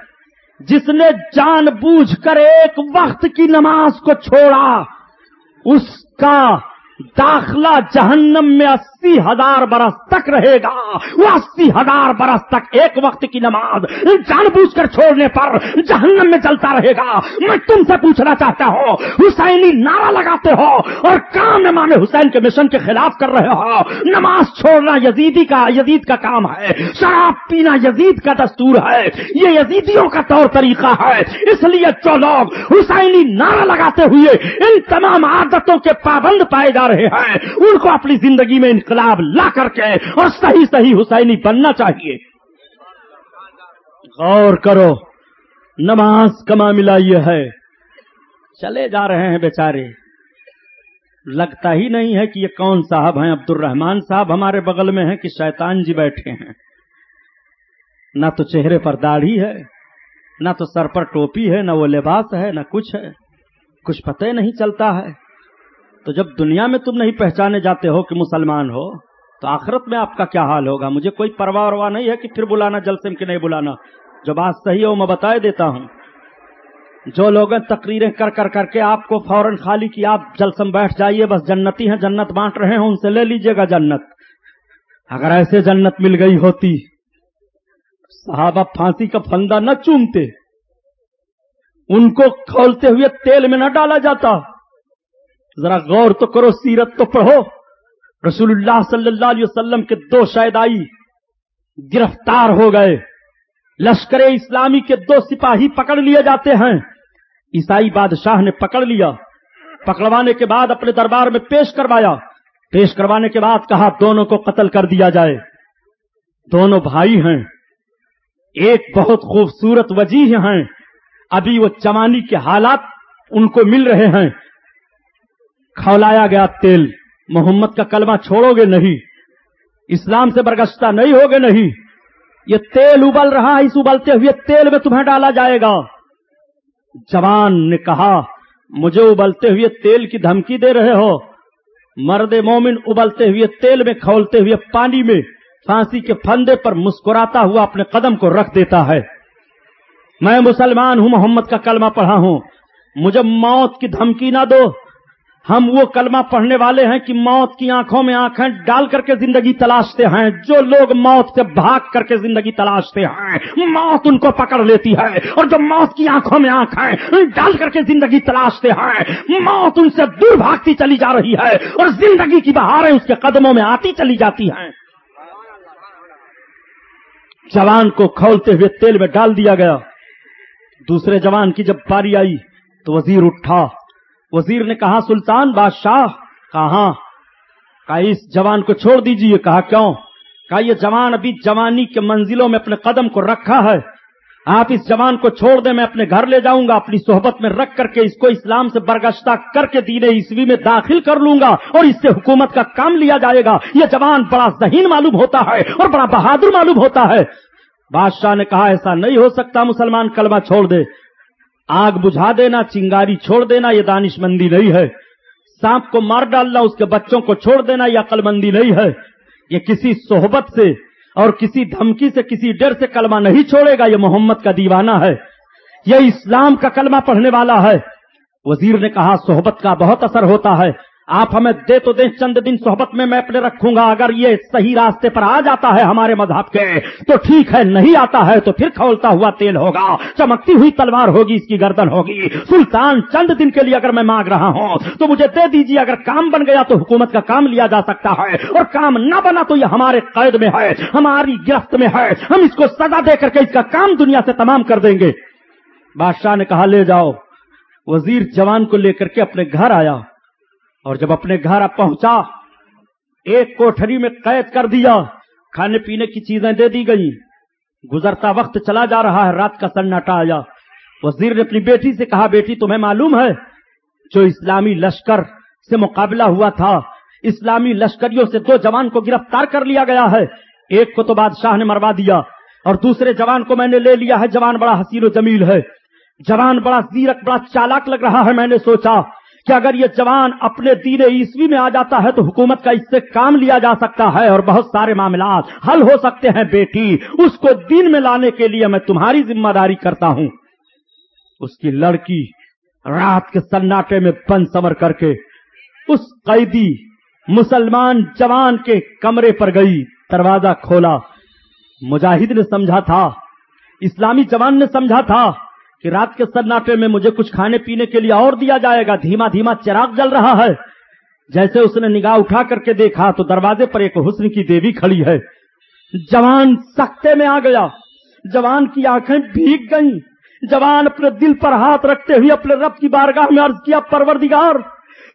جس نے جان بوجھ کر ایک وقت کی نماز کو چھوڑا، اس کا داخلہ جہنم میں اسی ہزار برس تک رہے گا۔ وہ اسی ہزار برس تک ایک وقت کی نماز جان بوجھ کر چھوڑنے پر جہنم میں چلتا رہے گا۔ میں تم سے پوچھنا چاہتا ہوں، حسینی نعرہ لگاتے ہو اور کام امام حسین کے مشن کے خلاف کر رہے ہو۔ نماز چھوڑنا یزیدی کا، یزید کا کام ہے۔ شراب پینا یزید کا دستور ہے۔ یہ یزیدیوں کا طور طریقہ ہے۔ اس لیے جو لوگ حسینی نعرہ لگاتے ہوئے ان تمام عادتوں کے پابند پائے جا رہے ہیں، ان کو اپنی زندگی میں انقلاب لا کر کے اور صحیح صحیح حسینی بننا چاہیے۔ غور کرو، نماز کما ملا یہ ہے۔ چلے جا رہے ہیں بیچارے۔ لگتا ہی نہیں ہے کہ یہ کون صاحب ہیں۔ عبد الرحمان صاحب ہمارے بغل میں ہیں کہ شیطان جی بیٹھے ہیں۔ نہ تو چہرے پر داڑھی ہے، نہ تو سر پر ٹوپی ہے، نہ وہ لباس ہے، نہ کچھ ہے۔ کچھ پتہ نہیں چلتا ہے۔ تو جب دنیا میں تم نہیں پہچانے جاتے ہو کہ مسلمان ہو، تو آخرت میں آپ کا کیا حال ہوگا؟ مجھے کوئی پرواہ وروا نہیں ہے کہ پھر بلانا جلسے میں کہ نہیں بلانا۔ جو بات صحیح ہے وہ میں بتائے دیتا ہوں۔ جو لوگ تقریریں کر کر کر کے آپ کو فوراً خالی کی آپ جلسم بیٹھ جائیے، بس جنتی ہیں، جنت بانٹ رہے ہیں، ان سے لے لیجیے گا جنت۔ اگر ایسے جنت مل گئی ہوتی، صحابہ پھانسی کا پھندا نہ چومتے، ان کو کھولتے ہوئے تیل میں نہ ڈالا جاتا۔ ذرا غور تو کرو، سیرت تو پڑھو۔ رسول اللہ صلی اللہ علیہ وسلم کے دو شہدائی گرفتار ہو گئے۔ لشکر اسلامی کے دو سپاہی پکڑ لیے جاتے ہیں۔ عیسائی بادشاہ نے پکڑ لیا۔ پکڑوانے کے بعد اپنے دربار میں پیش کروایا۔ پیش کروانے کے بعد کہا، دونوں کو قتل کر دیا جائے۔ دونوں بھائی ہیں۔ ایک بہت خوبصورت وجیح ہیں۔ ابھی وہ چمانی کے حالات ان کو مل رہے ہیں۔ کھولایا گیا تیل۔ محمد کا کلمہ چھوڑو گے نہیں۔ اسلام سے برگشتہ نہیں ہوگے نہیں۔ یہ تیل ابل رہا اس ابلتے ہوئے تیل میں تمہیں ڈالا جائے گا۔ جوان نے کہا، مجھے ابلتے ہوئے تیل کی دھمکی دے رہے ہو۔ مرد مومن ابلتے ہوئے تیل میں کھولتے ہوئے پانی میں پھانسی کے پھندے پر مسکراتا ہوا اپنے قدم کو رکھ دیتا ہے۔ میں مسلمان ہوں، محمد کا کلمہ پڑھا ہوں۔ مجھے موت کی دھمکی نہ دو۔ ہم وہ کلمہ پڑھنے والے ہیں کہ موت کی آنکھوں میں آنکھیں ڈال کر کے زندگی تلاشتے ہیں۔ جو لوگ موت سے بھاگ کر کے زندگی تلاشتے ہیں، موت ان کو پکڑ لیتی ہے۔ اور جو موت کی آنکھوں میں آنکھیں ڈال کر کے زندگی تلاشتے ہیں، موت ان سے دور بھاگتی چلی جا رہی ہے۔ اور زندگی کی بہاریں اس کے قدموں میں آتی چلی جاتی ہیں۔ جوان کو کھولتے ہوئے تیل میں ڈال دیا گیا۔ دوسرے جوان کی جب باری آئی تو وزیر اٹھا۔ وزیر نے کہا، سلطان بادشاہ، کہاں؟ کہا، اس جوان کو چھوڑ دیجیے کہا، کیوں؟ کہا، یہ جوان ابھی جوانی کے منزلوں میں اپنے قدم کو رکھا ہے۔ آپ اس جوان کو چھوڑ دیں، میں اپنے گھر لے جاؤں گا، اپنی صحبت میں رکھ کر کے اس کو اسلام سے برگشتہ کر کے دین عیسوی میں داخل کر لوں گا اور اس سے حکومت کا کام لیا جائے گا۔ یہ جوان بڑا ذہین معلوم ہوتا ہے اور بڑا بہادر معلوم ہوتا ہے۔ بادشاہ نے کہا، ایسا نہیں ہو سکتا، مسلمان کلمہ چھوڑ دے۔ آگ بجھا دینا، چنگاری چھوڑ دینا، یہ دانش مندی نہیں ہے۔ سانپ کو مار ڈالنا، اس کے بچوں کو چھوڑ دینا، یہ عقل مندی نہیں ہے۔ یہ کسی صحبت سے اور کسی دھمکی سے، کسی ڈر سے کلمہ نہیں چھوڑے گا، یہ محمد کا دیوانہ ہے۔ یہ اسلام کا کلمہ پڑھنے والا ہے۔ وزیر نے کہا، صحبت کا بہت اثر ہوتا ہے۔ آپ ہمیں دے تو دیں، چند دن صحبت میں میں اپنے رکھوں گا، اگر یہ صحیح راستے پر آ جاتا ہے ہمارے مذہب کے، تو ٹھیک ہے، نہیں آتا ہے تو پھر کھولتا ہوا تیل ہوگا، چمکتی ہوئی تلوار ہوگی، اس کی گردن ہوگی۔ سلطان، چند دن کے لیے اگر میں مانگ رہا ہوں، تو مجھے دے دیجیے اگر کام بن گیا تو حکومت کا کام لیا جا سکتا ہے، اور کام نہ بنا تو یہ ہمارے قید میں ہے، ہماری گرفت میں ہے، ہم اس کو سزا دے کر کے اس کا کام دنیا سے تمام کر دیں گے۔ بادشاہ نے کہا، لے جاؤ۔ وزیر جوان کو لے کر کے اپنے گھر آیا۔ اور جب اپنے گھر پہنچا، ایک کوٹری میں قید کر دیا، کھانے پینے کی چیزیں دے دی گئی گزرتا وقت چلا جا رہا ہے، رات کا سناٹا آیا وزیر نے اپنی بیٹی سے کہا، بیٹی، تمہیں معلوم ہے، جو اسلامی لشکر سے مقابلہ ہوا تھا، اسلامی لشکریوں سے دو جوان کو گرفتار کر لیا گیا ہے۔ ایک کو تو بادشاہ نے مروا دیا، اور دوسرے جوان کو میں نے لے لیا ہے۔ جوان بڑا حسین و جمیل ہے۔ جوان بڑا زیرک، بڑا چالاک لگ رہا ہے، میں نے سوچا۔ کہ اگر یہ جوان اپنے دین عیسوی میں آ جاتا ہے تو حکومت کا اس سے کام لیا جا سکتا ہے اور بہت سارے معاملات حل ہو سکتے ہیں، بیٹی۔ اس کو دین میں لانے کے لیے میں تمہاری ذمہ داری کرتا ہوں۔ اس کی لڑکی رات کے سناٹے میں بند سمر کر کے اس قیدی مسلمان جوان کے کمرے پر گئی، دروازہ کھولا۔ مجاہد نے سمجھا تھا، اسلامی جوان نے سمجھا تھا۔ کہ رات کے سناٹے میں مجھے کچھ کھانے پینے کے لیے اور دیا جائے گا، دھیما دھیما چراغ جل رہا ہے۔ جیسے اس نے نگاہ اٹھا کر کے دیکھا تو دروازے پر ایک حسن کی دیوی کھڑی ہے۔ جوان سختے میں آ گیا۔ جوان کی آنکھیں بھیگ گئیں۔ جوان اپنے دل پر ہاتھ رکھتے ہوئے اپنے رب کی بارگاہ میں عرض کیا، پروردگار،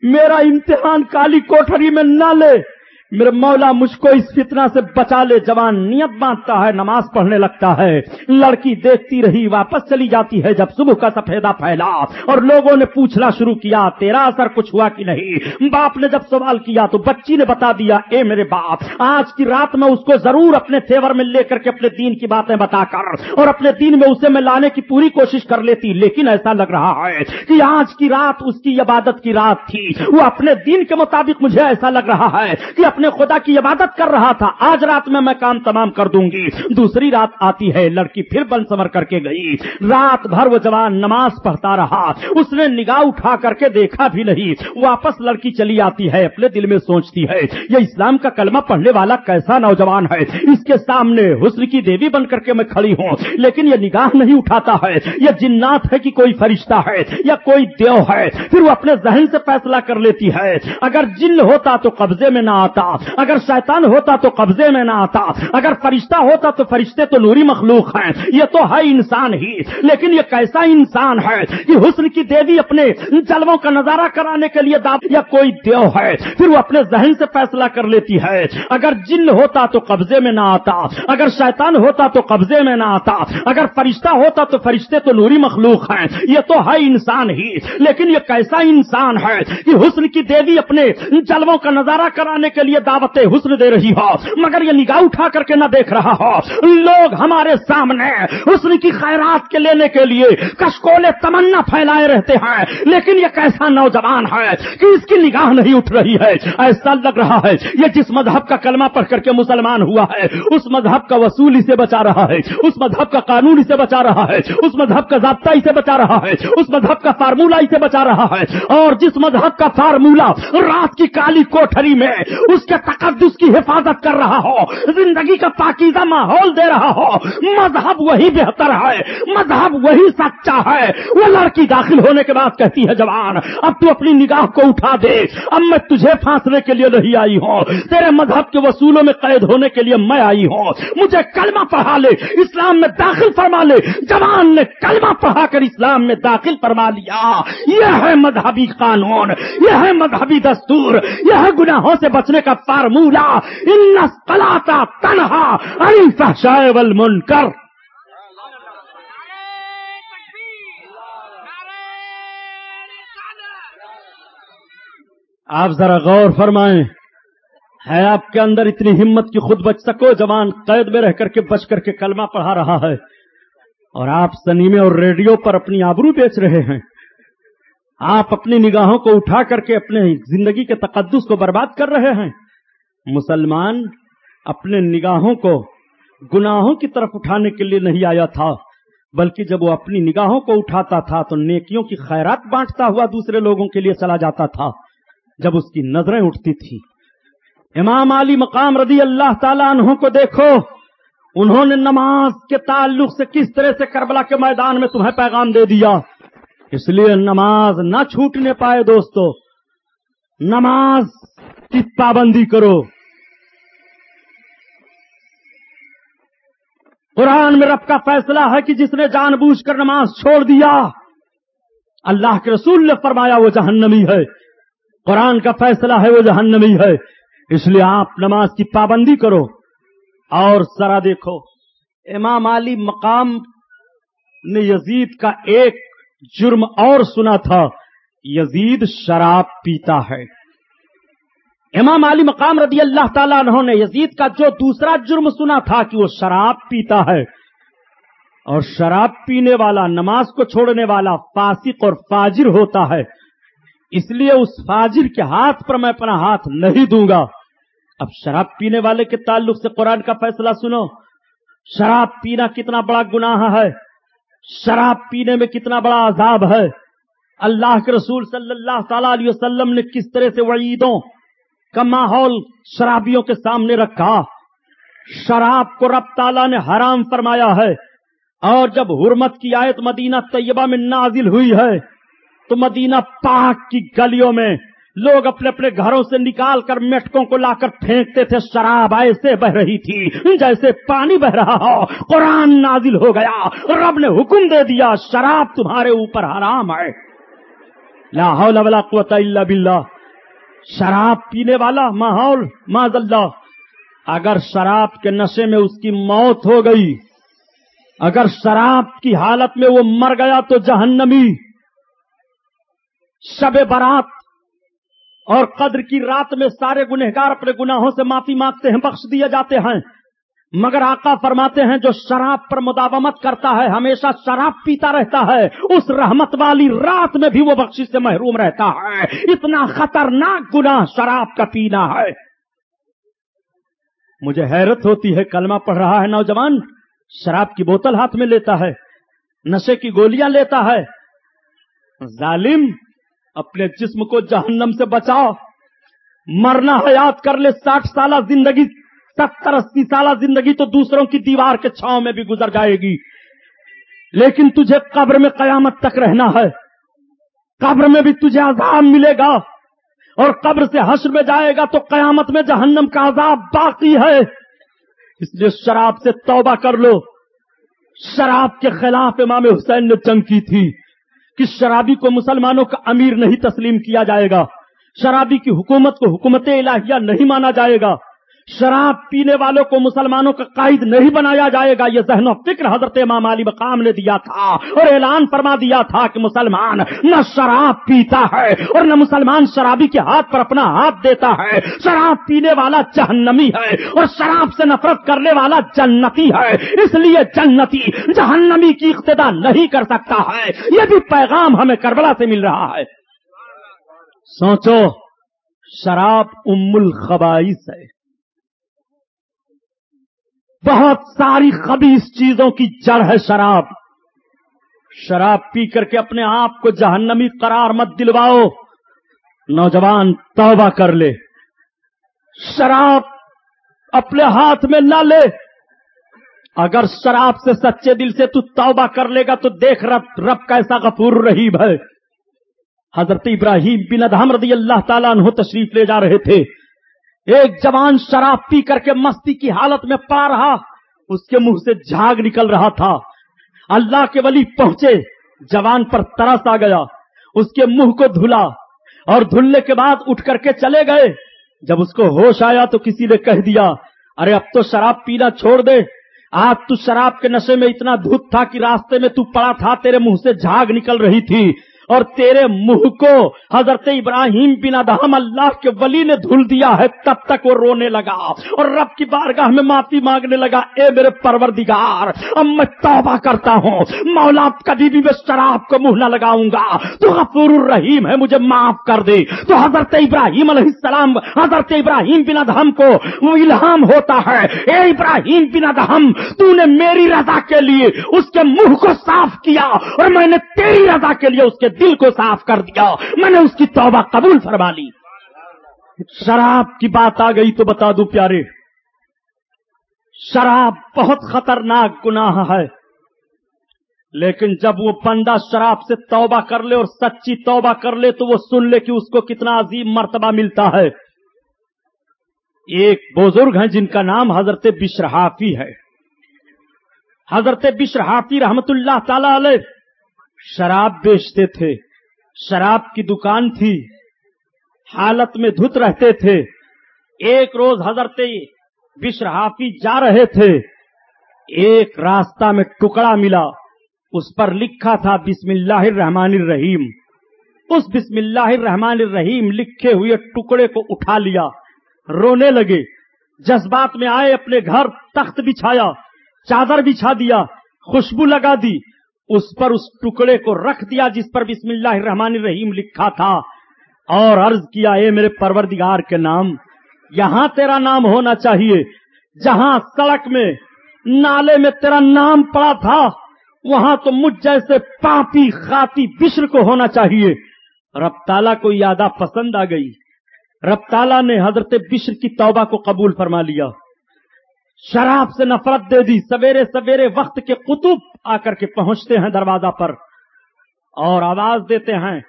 میرا امتحان کالی کوٹری میں نہ لے۔ میرے مولا مجھ کو اس فتنہ سے بچا لے، جوان نیت باندھتا ہے، نماز پڑھنے لگتا ہے۔ لڑکی دیکھتی رہی، واپس چلی جاتی ہے جب صبح کا سفیدہ پھیلا۔ اور لوگوں نے پوچھنا شروع کیا، تیرا اثر کچھ ہوا کہ نہیں؟ باپ نے جب سوال کیا تو بچی نے بتا دیا، اے میرے باپ، آج کی رات میں اس کو ضرور اپنے فیور میں لے کر کے اپنے دین کی باتیں بتا کر اور اپنے دین میں اسے میں لانے کی پوری کوشش کر لیتی، لیکن ایسا لگ رہا ہے کہ آج کی رات اس کی عبادت کی رات تھی۔ وہ اپنے دین کے مطابق مجھے ایسا لگ رہا ہے کہ اپنے خدا کی عبادت کر رہا تھا، آج رات میں میں کام تمام کر دوں گی۔ دوسری رات آتی ہے، لڑکی پھر بن سمر کر کے گئی۔ رات بھر وہ جوان نماز پڑھتا رہا۔ اس نے نگاہ اٹھا کر کے دیکھا بھی نہیں۔ واپس لڑکی چلی آتی ہے، اپنے دل میں سوچتی ہے، یہ اسلام کا کلمہ پڑھنے والا کیسا نوجوان ہے؟ اس کے سامنے حسن کی دیوی بن کر کے میں کھڑی ہوں۔ لیکن یہ نگاہ نہیں اٹھاتا ہے۔ یہ جنات ہے کہ کوئی فرشتہ ہے یا کوئی دیو ہے۔ پھر وہ اپنے ذہن سے فیصلہ کر لیتی ہے۔ اگر جن ہوتا تو قبضے میں نہ آتا۔ اگر شیطان ہوتا تو قبضے میں نہ آتا۔ اگر فرشتہ ہوتا تو فرشتے تو نوری مخلوق ہیں۔ یہ تو ہے انسان ہی۔ لیکن یہ کیسا انسان ہے کہ حسن کی دیوی اپنے جلووں کا نظارہ کرانے کے لیے یا کوئی دیو ہے؟ پھر وہ اپنے ذہن سے فیصلہ کر لیتی ہے۔ اگر جن ہوتا تو قبضے میں نہ آتا۔ اگر شیطان ہوتا تو قبضے میں نہ آتا۔ اگر فرشتہ ہوتا تو فرشتے تو نوری مخلوق ہیں۔ یہ تو ہے انسان ہی۔ لیکن یہ کیسا انسان ہے کہ حسن کی دیوی اپنے جلووں کا نظارہ کرانے کے لیے دعوت حسن دے رہی ہو، مگر یہ نگاہ اٹھا کر کے نہ دیکھ رہا ہو۔ لوگ ہمارے سامنے حسن کی خیرات کے لینے کے لیے کشکولے تمنا پھیلائے رہتے ہیں، لیکن یہ کیسا نوجوان ہے کہ اس کی نگاہ نہیں اٹھ رہی ہے۔ ایسا لگ رہا ہے، یہ جس مذہب کا کلمہ پڑھ کر کے مسلمان ہوا ہے، اس مذہب کا وصول اسے بچا رہا ہے، اس مذہب کا قانون اسے بچا رہا ہے، اس مذہب کا ضابطہ اسے بچا رہا ہے، اس مذہب کا فارمولا اسے بچا رہا ہے۔ اور جس مذہب کا فارمولا رات کی کالی کوٹری میں، اس کے تقدس کی حفاظت کر رہا ہو، زندگی کا پاکیزہ ماحول دے رہا ہو، مذہب وہی بہتر ہے، مذہب وہی سچا ہے۔ وہ لڑکی داخل ہونے کے بعد کہتی ہے، جوان، اب تو اپنی نگاہ کو اٹھا دے، اب میں تجھے پھانسنے کے لیے نہیں آئی ہوں، تیرے مذہب کے وصولوں میں قید ہونے کے لیے میں آئی ہوں۔ مجھے کلمہ پڑھا لے، اسلام میں داخل فرما لے۔ جوان نے کلمہ پڑھا کر اسلام میں داخل فرما لیا۔ یہ ہے مذہبی قانون، یہ ہے مذہبی دستور، یہ ہے گناہوں سے بچنے کا فارمولا ان پلاتا تنہا ارے والمنکر آپ ذرا غور فرمائیں۔ ہے آپ کے اندر اتنی ہمت کی خود بچ سکو؟ جوان قید میں رہ کر کے بچ کر کے کلمہ پڑھا رہا ہے۔ اور آپ سنیمے اور ریڈیو پر اپنی آبرو بیچ رہے ہیں۔ آپ اپنی نگاہوں کو اٹھا کر کے اپنے زندگی کے تقدس کو برباد کر رہے ہیں۔ مسلمان اپنے نگاہوں کو گناہوں کی طرف اٹھانے کے لیے نہیں آیا تھا، بلکہ جب وہ اپنی نگاہوں کو اٹھاتا تھا تو نیکیوں کی خیرات بانٹتا ہوا دوسرے لوگوں کے لیے چلا جاتا تھا۔ جب اس کی نظریں اٹھتی تھی امام علی مقام رضی اللہ تعالیٰ عنہ کو دیکھو، انہوں نے نماز کے تعلق سے کس طرح سے کربلا کے میدان میں تمہیں پیغام دے دیا۔ اس لیے نماز نہ چھوٹنے پائے دوستو، نماز کی پابندی کرو۔ قرآن میں رب کا فیصلہ ہے کہ جس نے جان بوجھ کر نماز چھوڑ دیا، اللہ کے رسول نے فرمایا وہ جہنمی ہے۔ قرآن کا فیصلہ ہے وہ جہنمی ہے۔ اس لیے آپ نماز کی پابندی کرو اور ذرا دیکھو، امام علی مقام نے یزید کا ایک جرم اور سنا تھا، یزید شراب پیتا ہے۔ امام علی مقام رضی اللہ تعالیٰ عنہ نے یزید کا جو دوسرا جرم سنا تھا کہ وہ شراب پیتا ہے اور شراب پینے والا، نماز کو چھوڑنے والا فاسق اور فاجر ہوتا ہے۔ اس لیے اس فاجر کے ہاتھ پر میں اپنا ہاتھ نہیں دوں گا۔ اب شراب پینے والے کے تعلق سے قرآن کا فیصلہ سنو۔ شراب پینا کتنا بڑا گناہ ہے۔ شراب پینے میں کتنا بڑا عذاب ہے۔ اللہ کے رسول صلی اللہ تعالی علیہ وسلم نے کس طرح سے وعیدوں کا ماحول شرابیوں کے سامنے رکھا۔ شراب کو رب تعالیٰ نے حرام فرمایا ہے۔ اور جب حرمت کی آیت مدینہ طیبہ میں نازل ہوئی ہے، تو مدینہ پاک کی گلیوں میں لوگ اپنے اپنے گھروں سے نکال کر میٹکوں کو لا کر پھینکتے تھے۔ شراب ایسے بہ رہی تھی جیسے پانی بہ رہا ہو۔ قرآن نازل ہو گیا۔ رب نے حکم دے دیا، شراب تمہارے اوپر حرام ہے۔ لا حول ولا قوت الا باللہ۔ شراب پینے والا ماحول معذ اللہ اگر شراب کے نشے میں اس کی موت ہو گئی، اگر شراب کی حالت میں وہ مر گیا تو جہنمی۔ شب برات اور قدر کی رات میں سارے گنہگار اپنے گناہوں سے معافی مانگتے ہیں، بخش دیے جاتے ہیں۔ مگر آقا فرماتے ہیں جو شراب پر مداومت کرتا ہے، ہمیشہ شراب پیتا رہتا ہے، اس رحمت والی رات میں بھی وہ بخشی سے محروم رہتا ہے۔ اتنا خطرناک گناہ شراب کا پینا ہے۔ مجھے حیرت ہوتی ہے، کلمہ پڑھ رہا ہے نوجوان۔ شراب کی بوتل ہاتھ میں لیتا ہے، نشے کی گولیاں لیتا ہے۔ ظالم، اپنے جسم کو جہنم سے بچاؤ۔ مرنا حیات کر لے، ساٹھ سالہ زندگی ستر اسی سالہ زندگی تو دوسروں کی دیوار کے چھاؤں میں بھی گزر جائے گی۔ لیکن تجھے قبر میں قیامت تک رہنا ہے۔ قبر میں بھی تجھے عذاب ملے گا۔ اور قبر سے حشر میں جائے گا تو قیامت میں جہنم کا عذاب باقی ہے۔ اس لیے شراب سے توبہ کر لو۔ شراب کے خلاف امام حسین نے جنگ کی تھی کہ شرابی کو مسلمانوں کا امیر نہیں تسلیم کیا جائے گا۔ شرابی کی حکومت کو حکومت الہیہ نہیں مانا جائے گا۔ شراب پینے والوں کو مسلمانوں کا قائد نہیں بنایا جائے گا، یہ ذہن و فکر حضرت امام علی مقام نے دیا تھا اور اعلان فرما دیا تھا کہ مسلمان نہ شراب پیتا ہے اور نہ مسلمان شرابی کے ہاتھ پر اپنا ہاتھ دیتا ہے۔ شراب پینے والا جہنمی ہے اور شراب سے نفرت کرنے والا جنتی ہے۔ اس لیے جنتی جہنمی کی اقتدا نہیں کر سکتا ہے۔ یہ بھی پیغام ہمیں کربلا سے مل رہا ہے۔ سوچو، شراب ام الخبائش ہے۔ بہت ساری خبیص چیزوں کی جڑ ہے شراب۔ شراب پی کر کے اپنے آپ کو جہنمی قرار مت دلواؤ۔ نوجوان توبہ کر لے۔ شراب اپنے ہاتھ میں نہ لے۔ اگر شراب سے سچے دل سے تو توبہ کر لے گا تو دیکھ رب رب کیسا غفور رحیم ہے۔ حضرت ابراہیم بن ادہم رضی اللہ تعالیٰ عنہ تشریف لے جا رہے تھے۔ ایک جوان شراب پی کر کے مستی کی حالت میں پا رہا، اس کے منہ سے جھاگ نکل رہا تھا۔ اللہ کے ولی پہنچے، جوان پر ترس آ گیا۔ اس کے منہ کو دھلا اور دھلنے کے بعد اٹھ کر کے چلے گئے۔ جب اس کو ہوش آیا تو کسی نے کہہ دیا، ارے اب تو شراب پینا چھوڑ دے۔ آج تو شراب کے نشے میں اتنا دھت تھا کہ راستے میں تو پڑا تھا، تیرے منہ سے جھاگ نکل رہی تھی۔ اور تیرے منہ کو حضرت ابراہیم بن ادہم اللہ کے ولی نے دھل دیا ہے، تب تک وہ رونے لگا۔ اور رب کی بارگاہ میں معافی مانگنے لگا، اے میرے پروردگار، اب میں توبہ کرتا ہوں۔ مولا کبھی بھی میں شراب کو منہ نہ لگاؤں گا۔ تو غفور الرحیم ہے، مجھے معاف کر دے۔ تو حضرت ابراہیم علیہ السلام، حضرت ابراہیم بن ادہم کو وہ الہام ہوتا ہے۔ اے ابراہیم بن ادہم تو نے میری رضا کے لیے اس کے منہ کو صاف کیا اور میں نے تیری رضا کے لیے اس کے دل کو صاف کر دیا میں نے اس کی توبہ قبول فرما لی شراب کی بات آ گئی تو بتا دوں پیارے شراب بہت خطرناک گناہ ہے لیکن جب وہ بندہ شراب سے توبہ کر لے اور سچی توبہ کر لے تو وہ سن لے کہ اس کو کتنا عظیم مرتبہ ملتا ہے ایک بزرگ ہیں جن کا نام حضرت بشرحافی ہے حضرت بشرحافی رحمت اللہ تعالی علیہ شراب بیچتے تھے، شراب کی دکان تھی، حالت میں دھت رہتے تھے۔ ایک روز حضرت بشرحافی جا رہے تھے۔ ایک راستہ میں ٹکڑا ملا، اس پر لکھا تھا بسم اللہ الرحمن الرحیم۔ اس بسم اللہ الرحمن الرحیم لکھے ہوئے ٹکڑے کو اٹھا لیا، رونے لگے۔ جذبات میں آئے، اپنے گھر تخت بچھایا، چادر بچھا دیا، خوشبو لگا دی۔ اس پر اس ٹکڑے کو رکھ دیا جس پر بسم اللہ الرحمن الرحیم لکھا تھا اور عرض کیا، اے میرے پروردگار کے نام، یہاں تیرا نام ہونا چاہیے، جہاں سڑک میں، نالے میں تیرا نام پڑا تھا، وہاں تو مجھ جیسے پاپی خاتی بشر کو ہونا چاہیے۔ رب تالا کو یادہ پسند آ گئی۔ رب تالا نے حضرت بشر کی توبہ کو قبول فرما لیا۔ شراب سے نفرت دے دی، سویرے سویرے وقت کے قطب آ کر کے پہنچتے ہیں دروازہ پر اور آواز دیتے ہیں،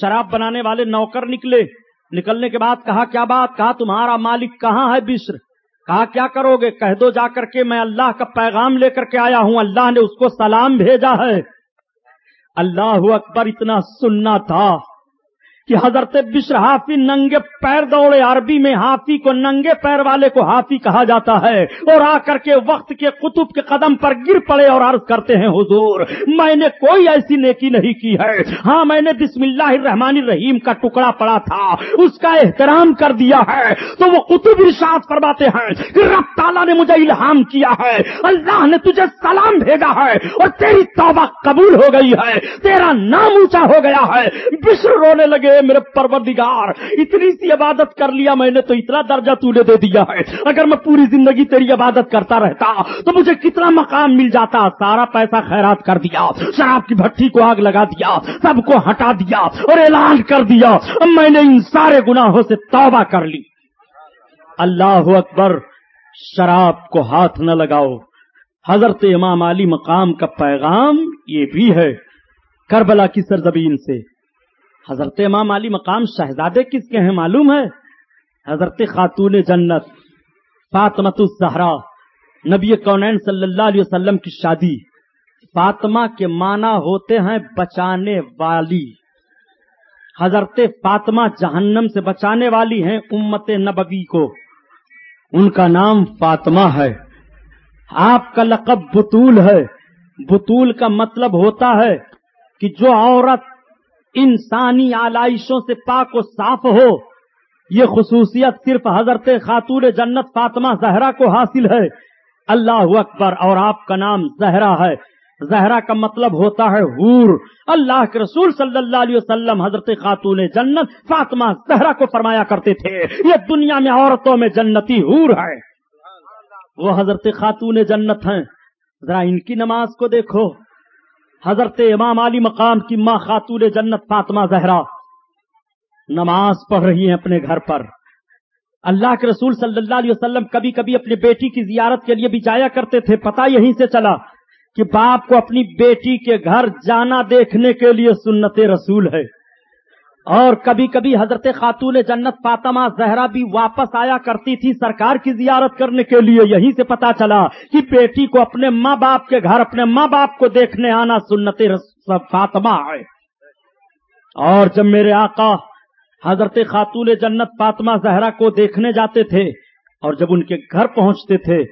شراب بنانے والے نوکر نکلے۔ نکلنے کے بعد کہا، کیا بات؟ کہا، تمہارا مالک کہاں ہے بشر کہا، کیا کرو گے؟ کہہ دو جا کر کے، میں اللہ کا پیغام لے کر کے آیا ہوں، اللہ نے اس کو سلام بھیجا ہے۔ اللہ اکبر اتنا سننا تھا۔ کہ حضرت بشر حافی ننگے پیر دوڑے عربی میں، حافی کو ننگے پیر والے کو حافی کہا جاتا ہے۔ اور آ کر کے وقت کے قطب کے قدم پر گر پڑے اور عرض کرتے ہیں، حضور، میں نے کوئی ایسی نیکی نہیں کی ہے۔ ہاں میں نے بسم اللہ الرحمن الرحیم کا ٹکڑا پڑا تھا، اس کا احترام کر دیا ہے۔ تو وہ قطب ارشاد فرماتے ہیں کہ رب تعالیٰ نے مجھے الہام کیا ہے، اللہ نے تجھے سلام بھیجا ہے اور تیری توبہ قبول ہو گئی ہے، تیرا نام اونچا ہو گیا ہے۔ بشر رونے لگے میرے پروردگار، اتنی سی عبادت کر لیا میں نے تو اتنا درجہ تو نے دے دیا ہے۔ اگر میں پوری زندگی تیری عبادت کرتا رہتا تو مجھے کتنا مقام مل جاتا۔ سارا پیسہ خیرات کر دیا، شراب کی بھٹی کو آگ لگا دیا، سب کو ہٹا دیا اور اعلان کر دیا۔ میں نے ان سارے گناہوں سے توبہ کر لی۔ اللہ اکبر، شراب کو ہاتھ نہ لگاؤ۔ حضرت امام علی مقام کا پیغام یہ بھی ہے، کربلا کی سرزبین سے۔ حضرت امام علی مقام شہزادے کس کے ہیں معلوم ہے؟ حضرت خاتون جنت فاطمت الزہرا، نبی کونین صلی اللہ علیہ وسلم کی شادی۔ فاطمہ کے معنی ہوتے ہیں بچانے والی۔ حضرت فاطمہ جہنم سے بچانے والی ہیں امت نبوی کو۔ ان کا نام فاطمہ ہے۔ آپ کا لقب بطول ہے۔ بطول کا مطلب ہوتا ہے کہ جو عورت انسانی آلائشوں سے پاک و صاف ہو، یہ خصوصیت صرف حضرت خاتون جنت فاطمہ زہرا کو حاصل ہے۔ اللہ اکبر، اور آپ کا نام زہرا ہے۔ زہرا کا مطلب ہوتا ہے حور۔ اللہ کے رسول صلی اللہ علیہ وسلم حضرت خاتون جنت فاطمہ زہرا کو فرمایا کرتے تھے، یہ دنیا میں عورتوں میں جنتی حور ہے۔ وہ حضرت خاتون جنت ہیں۔ ذرا ان کی نماز کو دیکھو۔ حضرت امام علی مقام کی ماں خاتون جنت فاطمہ زہرا نماز پڑھ رہی ہیں اپنے گھر پر۔ اللہ کے رسول صلی اللہ علیہ وسلم کبھی کبھی اپنی بیٹی کی زیارت کے لیے بھی جایا کرتے تھے۔ پتا یہیں سے چلا کہ باپ کو اپنی بیٹی کے گھر جانا دیکھنے کے لیے سنت رسول ہے۔ اور کبھی کبھی حضرت خاتون جنت فاطمہ زہرا بھی واپس آیا کرتی تھی سرکار کی زیارت کرنے کے لیے۔ یہیں سے پتا چلا کہ بیٹی کو اپنے ماں باپ کے گھر، اپنے ماں باپ کو دیکھنے آنا سنت فاطمہ ہے۔ اور جب میرے آقا حضرت خاتون جنت فاطمہ زہرا کو دیکھنے جاتے تھے اور جب ان کے گھر پہنچتے تھے،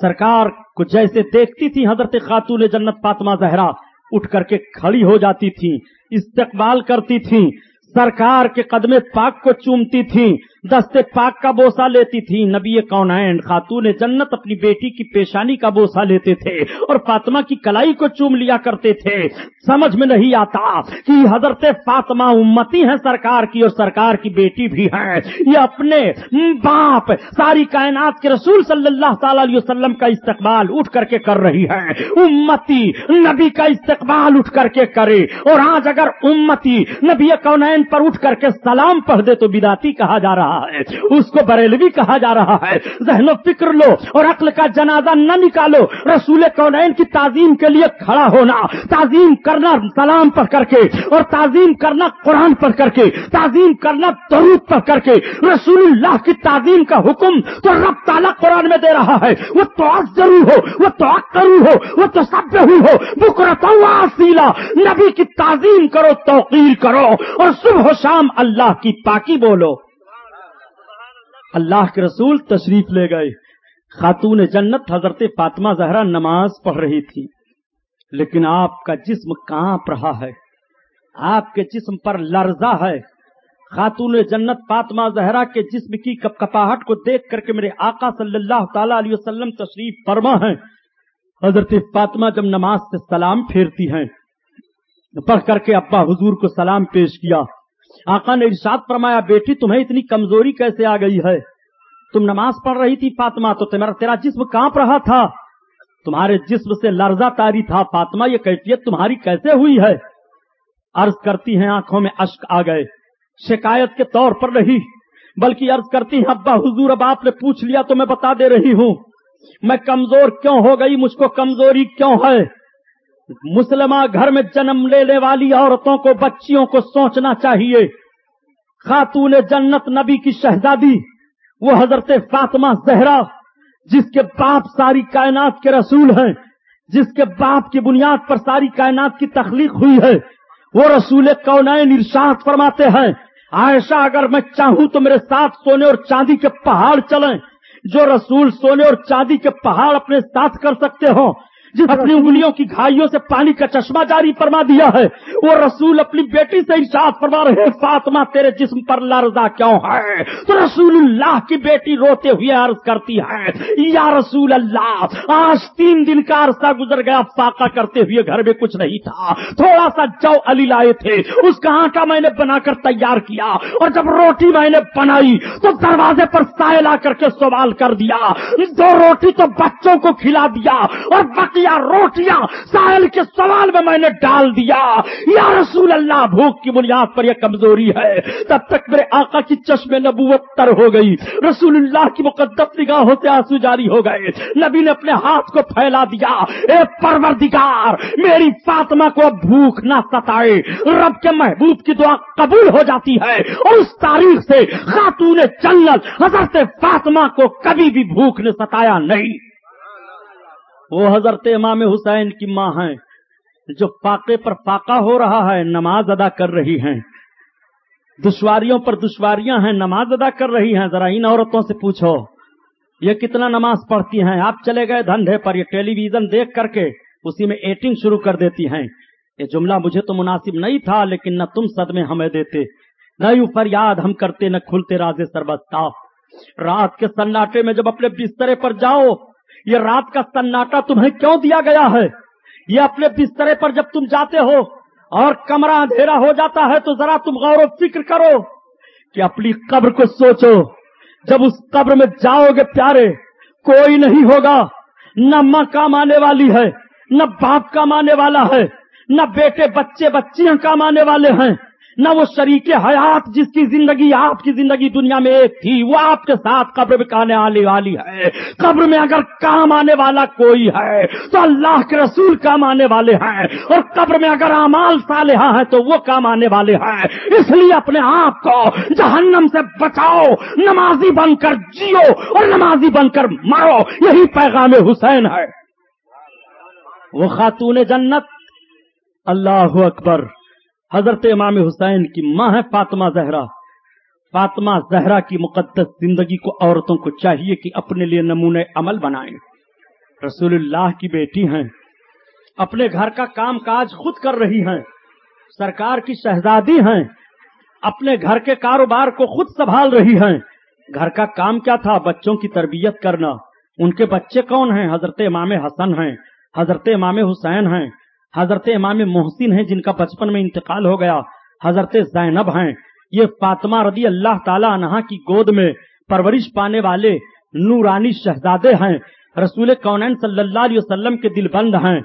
سرکار کو جیسے دیکھتی تھی حضرت خاتون جنت فاطمہ زہرا، اٹھ کر کے کھڑی ہو جاتی تھی استقبال کرتی تھی سرکار کے قدم پاک کو چومتی تھی دستے پاک کا بوسا لیتی تھی نبی کونین خاتون جنت اپنی بیٹی کی پیشانی کا بوسا لیتے تھے اور فاطمہ کی کلائی کو چوم لیا کرتے تھے۔ سمجھ میں نہیں آتا کہ حضرت فاطمہ امتی ہیں سرکار کی اور سرکار کی بیٹی بھی ہے یہ اپنے باپ ساری کائنات کے رسول صلی اللہ تعالی علیہ وسلم کا استقبال اٹھ کر کے کر رہی ہے۔ امتی نبی کا استقبال اٹھ کر کے کرے۔ اور آج اگر امتی نبی کونین پر اٹھ کر کے سلام پڑھ دے تو بداتی کہا جا رہا ہے۔ اس کو بریلوی کہا جا رہا ہے۔ ذہن و فکر لو اور عقل کا جنازہ نہ نکالو۔ رسول کونین کی تعظیم کے لیے کھڑا ہونا، تعظیم کرنا سلام پڑھ کر کے اور تعظیم کرنا قرآن پڑھ کر کے، تعظیم کرنا درود پڑھ کر کے۔ رسول اللہ کی تعظیم کا حکم تو رب تعالیٰ قرآن میں دے رہا ہے۔ وہ تو ضرور ہو، وہ تو کرو ہو، وہ تو سب ہوئی ہو۔ بکرت سیلا نبی کی تعظیم کرو، توقیر کرو۔ اور صبح و شام اللہ کی پاکی بولو۔ اللہ کے رسول تشریف لے گئے۔ خاتون جنت حضرت فاطمہ زہرا نماز پڑھ رہی تھی۔ لیکن آپ کا جسم کانپ رہا ہے؟ آپ کے جسم پر لرزہ ہے۔ خاتون جنت فاطمہ زہرا کے جسم کی کپ کپاہٹ کو دیکھ کر کے میرے آقا صلی اللہ تعالی علیہ وسلم تشریف فرما ہے حضرت فاطمہ جب نماز سے سلام پھیرتی ہیں۔ پڑھ کر کے ابا حضور کو سلام پیش کیا۔ آقا نے ارشاد فرمایا، بیٹی، تمہیں اتنی کمزوری کیسے آ گئی ہے؟ تم نماز پڑھ رہی تھی فاطمہ، تو تیرا تیرا جسم کانپ رہا تھا۔ تمہارے جسم سے لرزہ تاری تھا۔ فاطمہ، یہ کیفیت تمہاری کیسے ہوئی ہے؟ عرض کرتی ہیں آنکھوں میں اشک آ گئے۔ شکایت کے طور پر نہیں، بلکہ عرض کرتی ہیں، ابا حضور، اب آپ نے پوچھ لیا تو میں بتا دے رہی ہوں۔ میں کمزور کیوں ہو گئی؟ مجھ کو کمزوری کیوں ہے؟ مسلمہ گھر میں جنم لینے والی عورتوں کو بچیوں کو سوچنا چاہیے۔ خاتون جنت نبی کی شہزادی، وہ حضرت فاطمہ زہرا، جس کے باپ ساری کائنات کے رسول ہیں، جس کے باپ کی بنیاد پر ساری کائنات کی تخلیق ہوئی ہے، وہ رسول کونین ارشاد فرماتے ہیں، عائشہ اگر میں چاہوں تو میرے ساتھ سونے اور چاندی کے پہاڑ چلیں۔ جو رسول سونے اور چاندی کے پہاڑ اپنے ساتھ کر سکتے ہوں جس اپنی انگلیوں کی گھائیوں سے پانی کا چشمہ جاری فرما دیا ہے، وہ رسول اپنی بیٹی سے ارشاد فرما رہے فاطمہ، تیرے جسم پر لرزہ کیوں ہے؟ تو رسول اللہ کی بیٹی روتے ہوئے عرض کرتی ہے، یا رسول اللہ، آج تین دن کا عرصہ گزر گیا، فاقہ کرتے ہوئے گھر میں کچھ نہیں تھا۔ تھوڑا سا جو علی لائے تھے۔ اس کا آٹا میں نے بنا کر تیار کیا، اور جب روٹی میں نے بنائی، تو دروازے پر سائے لا کر کے سوال کر دیا۔ دو روٹی تو بچوں کو کھلا دیا، اور بقی روٹیاں ساحل کے سوال میں میں نے ڈال دیا۔ یا رسول اللہ، بھوک کی بنیاد پر یہ کمزوری ہے۔ تب تک میرے آقا کی چشم نبوت تر ہو گئی۔ رسول اللہ کی مقدس نگاہوں سے آنسو جاری ہو گئے۔ نبی نے اپنے ہاتھ کو پھیلا دیا۔ اے پروردگار، میری فاطمہ کو اب بھوک نہ ستائے۔ رب کے محبوب کی دعا قبول ہو جاتی ہے۔ اور اس تاریخ سے خاتون جنت، حضرت فاطمہ کو کبھی بھی بھوک نے ستایا نہیں۔ وہ حضرت امام حسین کی ماں ہیں جو فاقے پر فاقہ ہو رہا ہے، نماز ادا کر رہی ہیں۔ دشواریوں پر دشواریاں ہیں، نماز ادا کر رہی ہیں۔ ذرا ان عورتوں سے پوچھو، یہ کتنا نماز پڑھتی ہیں؟ آپ چلے گئے دھندے پر، یہ ٹیلی ویژن دیکھ کر کے اسی میں ایٹنگ شروع کر دیتی ہیں۔ یہ جملہ مجھے تو مناسب نہیں تھا، لیکن نہ تم صدمے ہمیں دیتے، نہ یوں فریاد ہم کرتے، نہ کھلتے رازے سربستا رات کے سناٹے میں جب اپنے بسترے پر جاؤ یہ رات کا سناٹا تمہیں کیوں دیا گیا ہے؟ یہ اپنے بسترے پر جب تم جاتے ہو اور کمرہ اندھیرا ہو جاتا ہے تو ذرا تم غور و فکر کرو کہ اپنی قبر کو سوچو۔ جب اس قبر میں جاؤ گے پیارے، کوئی نہیں ہوگا۔ نہ ماں کام آنے والی ہے، نہ باپ کام آنے والا ہے، نہ بیٹے بچے بچیاں کام آنے والے ہیں۔ نہ وہ شریک حیات جس کی زندگی آپ کی زندگی دنیا میں ایک تھی، وہ آپ کے ساتھ قبر میں آنے والی ہے۔ قبر میں اگر کام آنے والا کوئی ہے، تو اللہ کے رسول کام آنے والے ہیں۔ اور قبر میں اگر امال صالحہ ہیں، تو وہ کام آنے والے ہیں۔ اس لیے اپنے آپ کو جہنم سے بچاؤ، نمازی بن کر جیو اور نمازی بن کر مرو۔ یہی پیغام حسین ہے۔ وہ خاتون جنت۔ اللہ اکبر۔ حضرت امام حسین کی ماں ہے فاطمہ زہرا۔ فاطمہ زہرا کی مقدس زندگی کو عورتوں کو چاہیے کہ اپنے لیے نمونے عمل بنائیں۔ رسول اللہ کی بیٹی ہیں۔ اپنے گھر کا کام کاج خود کر رہی ہیں۔ سرکار کی شہزادی ہیں۔ اپنے گھر کے کاروبار کو خود سنبھال رہی ہیں۔ گھر کا کام کیا تھا؟ بچوں کی تربیت کرنا۔ ان کے بچے کون ہیں؟ حضرت امام حسن ہیں۔ حضرت امام حسین ہیں۔ حضرت امام محسن ہیں جن کا بچپن میں انتقال ہو گیا، حضرت زینب ہیں۔ یہ فاطمہ رضی اللہ تعالی عنہ کی گود میں پرورش پانے والے نورانی شہزادے ہیں۔ رسول کونین صلی اللہ علیہ وسلم کے دل بند ہیں۔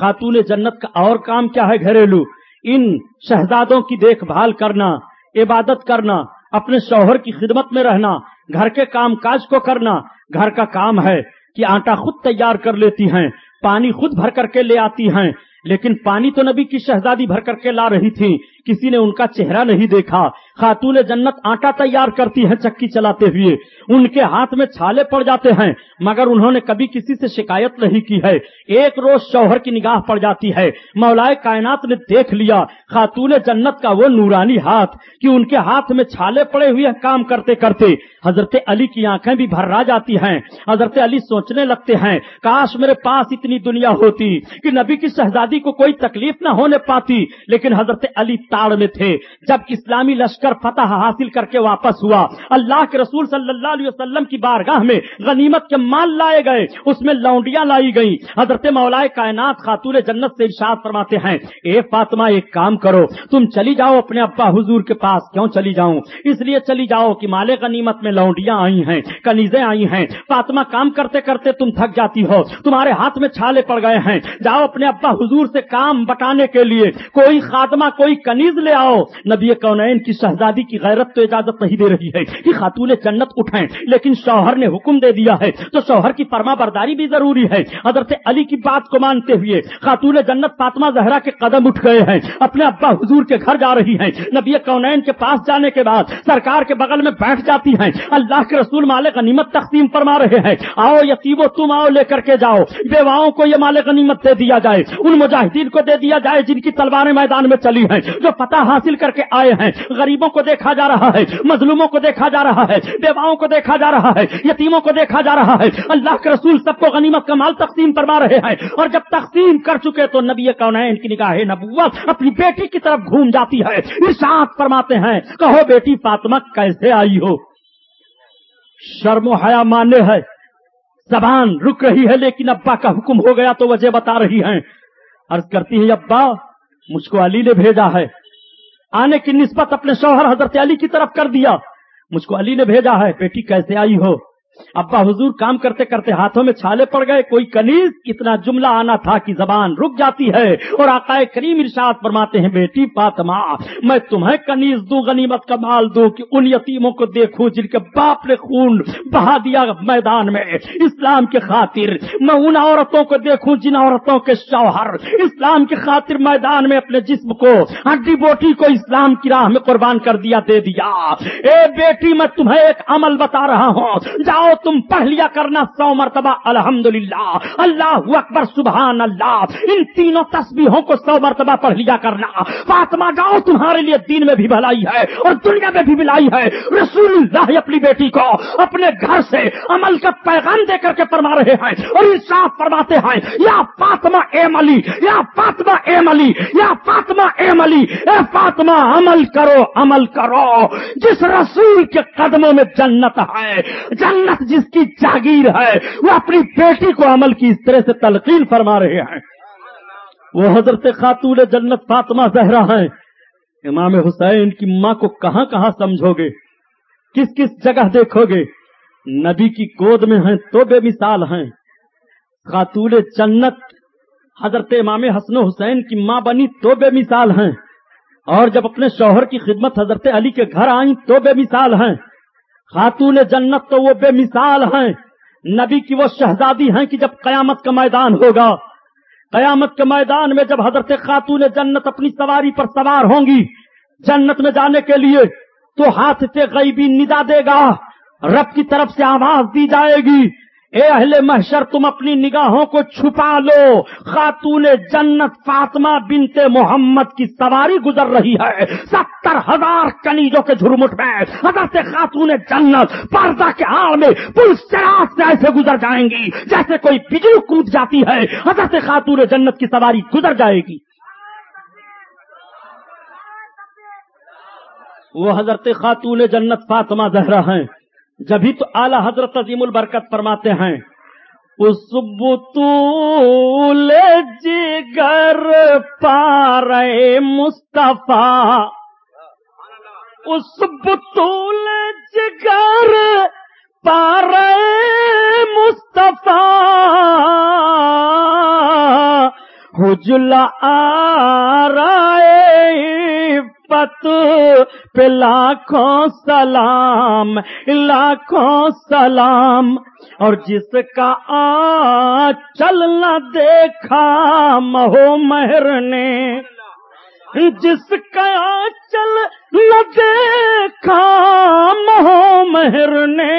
خاتون جنت کا اور کام کیا ہے گھریلو؟ ان شہزادوں کی دیکھ بھال کرنا، عبادت کرنا، اپنے شوہر کی خدمت میں رہنا، گھر کے کام کاج کو کرنا، گھر کا کام ہے کہ آٹا خود تیار کر لیتی ہیں، پانی خود بھر کر کے لے آتی ہیں۔ لیکن پانی تو نبی کی شہزادی بھر کر کے لا رہی تھی کسی نے ان کا چہرہ نہیں دیکھا۔ خاتون جنت آٹا تیار کرتی ہے چکی چلاتے ہوئے۔ ان کے ہاتھ میں چھالے پڑ جاتے ہیں، مگر انہوں نے کبھی کسی سے شکایت نہیں کی ہے۔ ایک روز شوہر کی نگاہ پڑ جاتی ہے۔ مولائے کائنات نے دیکھ لیا۔ خاتون جنت کا وہ نورانی ہاتھ کہ ان کے ہاتھ میں چھالے پڑے ہوئے کام کرتے کرتے۔ حضرت علی کی آنکھیں بھی بھر جاتی ہیں۔ حضرت علی سوچنے لگتے ہیں، کاش میرے پاس اتنی دنیا ہوتی کہ نبی کی شہزادی کو کوئی تکلیف نہ ہونے پاتی۔ لیکن حضرت علی تاڑ میں تھے۔ جب اسلامی لشکر فتح حاصل کر کے واپس ہوا، اللہ کے رسول صلی اللہ علیہ وسلم کی بارگاہ میں غنیمت کے مال لائے گئے، اس میں لونڈیاں لائی گئی حضرت مولا کائنات خاتون جنت سے ارشاد فرماتے ہیں، اے فاطمہ، ایک کام کرو، تم چلی جاؤ اپنے ابا حضور کے پاس۔ کیوں چلی جاؤں؟ اس لیے چلی جاؤ کہ مال غنیمت میں لونڈیاں آئی ہیں، کنیزیں آئی ہیں۔ فاطمہ، کام کرتے کرتے تم تھک جاتی ہو، تمہارے ہاتھ میں چھالے پڑ گئے ہیں۔ جاؤ اپنے ابا حضور سے کام بٹانے کے لیے۔ کوئی خاتمہ کوئی کنیز لے آؤ۔ نبی کونین کی شہزادی کی غیرت تو اجازت نہیں دے رہی ہے کہ خاتون جنت اٹھائیں، لیکن شوہر نے حکم دے دیا ہے۔ تو شوہر کی فرما برداری بھی ضروری ہے۔ حضرت علی کی بات کو مانتے ہوئے خاتون جنت فاطمہ زہرا کے قدم اٹھ گئے ہیں۔ اپنے ابا حضور کے گھر جا رہی ہیں۔ نبی کونین کے پاس جانے کے بعد سرکار کے بغل میں بیٹھ جاتی ہیں۔ اللہ کے رسول مال غنیمت تقسیم فرما رہے ہیں۔ آؤ یتیمو تم آؤ لے کر کے جاؤ۔ بیواؤں کو یہ مال غنیمت دے دیا جائے۔ ان مجاہدین کو دے دیا جائے جن کی تلواریں میدان میں چلی ہیں۔ جو فتح حاصل کر کے آئے ہیں۔ غریبوں کو دیکھا جا رہا ہے، مظلوموں کو دیکھا جا رہا ہے، بیواؤں کو دیکھا جا رہا ہے، یتیموں کو دیکھا جا رہا ہے۔ اللہ کے رسول سب کو غنیمت کا مال تقسیم فرما رہے ہیں۔ اور جب تقسیم کر چکے تو نبی کونین کی نگاہ نبوت اپنی بیٹی کی طرف گھوم جاتی ہے۔ ارشاد فرماتے ہیں، کہو بیٹی فاطمہ، کیسے آئی ہو؟ شرم و حیا مانے ہے۔ زبان رک رہی ہے، لیکن ابا کا حکم ہو گیا تو وجہ بتا رہی ہیں۔ عرض کرتی ہے ابا، مجھ کو علی نے بھیجا ہے۔ آنے کی نسبت اپنے شوہر حضرت علی کی طرف کر دیا۔ مجھ کو علی نے بھیجا ہے، بیٹی کیسے آئی ہو؟ ابا حضور کام کرتے کرتے ہاتھوں میں چھالے پڑ گئے، کوئی کنیز، اتنا جملہ آنا تھا کہ زبان رک جاتی ہے۔ اور آقا کریم ارشاد فرماتے ہیں، بیٹی فاطمہ، میں تمہیں کنیز دوں، غنیمت کا مال دوں کہ ان یتیموں کو دیکھوں جن کے باپ نے خون بہا دیا میدان میں۔ اسلام کے خاطر میں ان عورتوں کو دیکھوں جن عورتوں کے شوہر۔ اسلام کی خاطر میدان میں اپنے جسم کو، ہڈی بوٹی کو اسلام کی راہ میں قربان کر دیا، دے دیا۔ اے بیٹی، میں تمہیں ایک عمل بتا رہا ہوں۔ جاؤ تم پڑھ لیا کرنا سو مرتبہ الحمد للہ اللہ اکبر، سبحان اللہ۔ ان تینوں تصویروں کو سو مرتبہ پڑھ لیا کرنا۔ فاطمہ، جاؤ، تمہارے لیے دین میں بھی بھلائی ہے اور دنیا میں بھی بھلائی ہے۔ رسول اللہ اپنی بیٹی کو اپنے گھر سے عمل کا پیغام دے کر کے فرما رہے ہیں اور انصاف فرماتے ہیں۔ یا فاطمہ ایم علی یا فاطمہ ایم علی یا فاطمہ ایم علی اے فاطمہ، عمل کرو عمل کرو۔ جس رسول کے قدموں میں جنت ہے، جنت <laughs> جس کی جاگیر ہے، وہ اپنی بیٹی کو عمل کی اس طرح سے تلقین فرما رہے ہیں۔ وہ حضرت خاتون جنت فاطمہ زہرا ہیں۔ امام حسین کی ماں کو کہاں کہاں سمجھو گے؟ کس کس جگہ دیکھو گے؟ نبی کی گود میں ہیں تو بے مثال ہیں۔ خاتون جنت حضرت امام حسن حسین کی ماں بنی تو بے مثال ہیں۔ اور جب اپنے شوہر کی خدمت حضرت علی کے گھر آئیں تو بے مثال ہیں۔ خاتون جنت تو وہ بے مثال ہیں۔ نبی کی وہ شہزادی ہیں کہ جب قیامت کا میدان ہوگا۔ قیامت کے میدان میں جب حضرت خاتون جنت اپنی سواری پر سوار ہوں گی جنت میں جانے کے لیے، تو ہاتھ سے غیبی ندا دے گا۔ رب کی طرف سے آواز دی جائے گی۔ اے اہل محشر، تم اپنی نگاہوں کو چھپا لو۔ خاتون جنت فاطمہ بنتے محمد کی سواری گزر رہی ہے۔ ستر ہزار کنیجوں کے جھرمٹ میں حضرت خاتون جنت پردہ کے آڑ میں پل چراغ سے ایسے گزر جائیں گی جیسے کوئی بجلی کود جاتی ہے۔ حضرت خاتون جنت کی سواری گزر جائے گی۔ وہ حضرت خاتون جنت فاطمہ زہرا ہیں۔ جبھی تو اعلی حضرت عظیم البرکت فرماتے ہیں، اسبتول جگر پارے مصطفیٰ. اس بطول جگر پارے مصطفیٰ۔ حجلا آ رائے پت پہ لاکھوں سلام لاکھوں سلام، اور جس کا آ چلنا دیکھا، مہو مہر نے جس کا چل نہ دیکھا مہو مہر نے،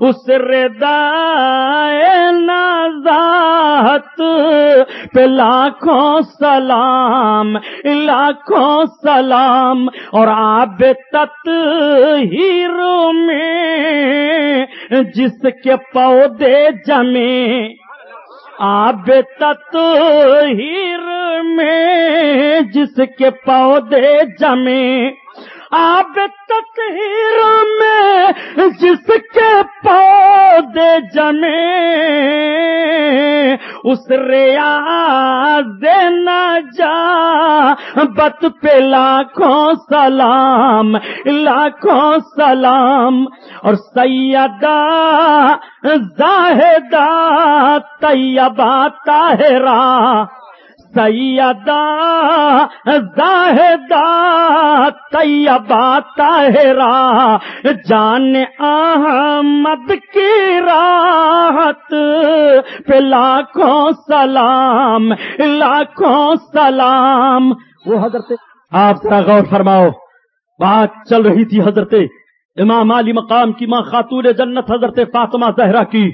اس ردائے نازات پہ لاکھوں سلام لاکھوں سلام اور آب تت ہیرو میں جس کے پودے جمے آب تطہیر میں جس کے پودے جمے آب تطہیر میں جس کے پودے جمے اس ریاض نہ جا بت پہ لاکھوں سلام لاکھوں سلام، اور سیدہ زاہدہ طیبہ طاہرہ سیدہ زاہدہ، طیبہ، طاہرہ، جان احمد کی راحت پہ لاکھوں سلام لاکھوں سلام۔ وہ حضرت، آپ ذرا غور فرماؤ، بات چل رہی تھی حضرت امام علی مقام کی ماں خاتون جنت حضرت فاطمہ زہرا کی۔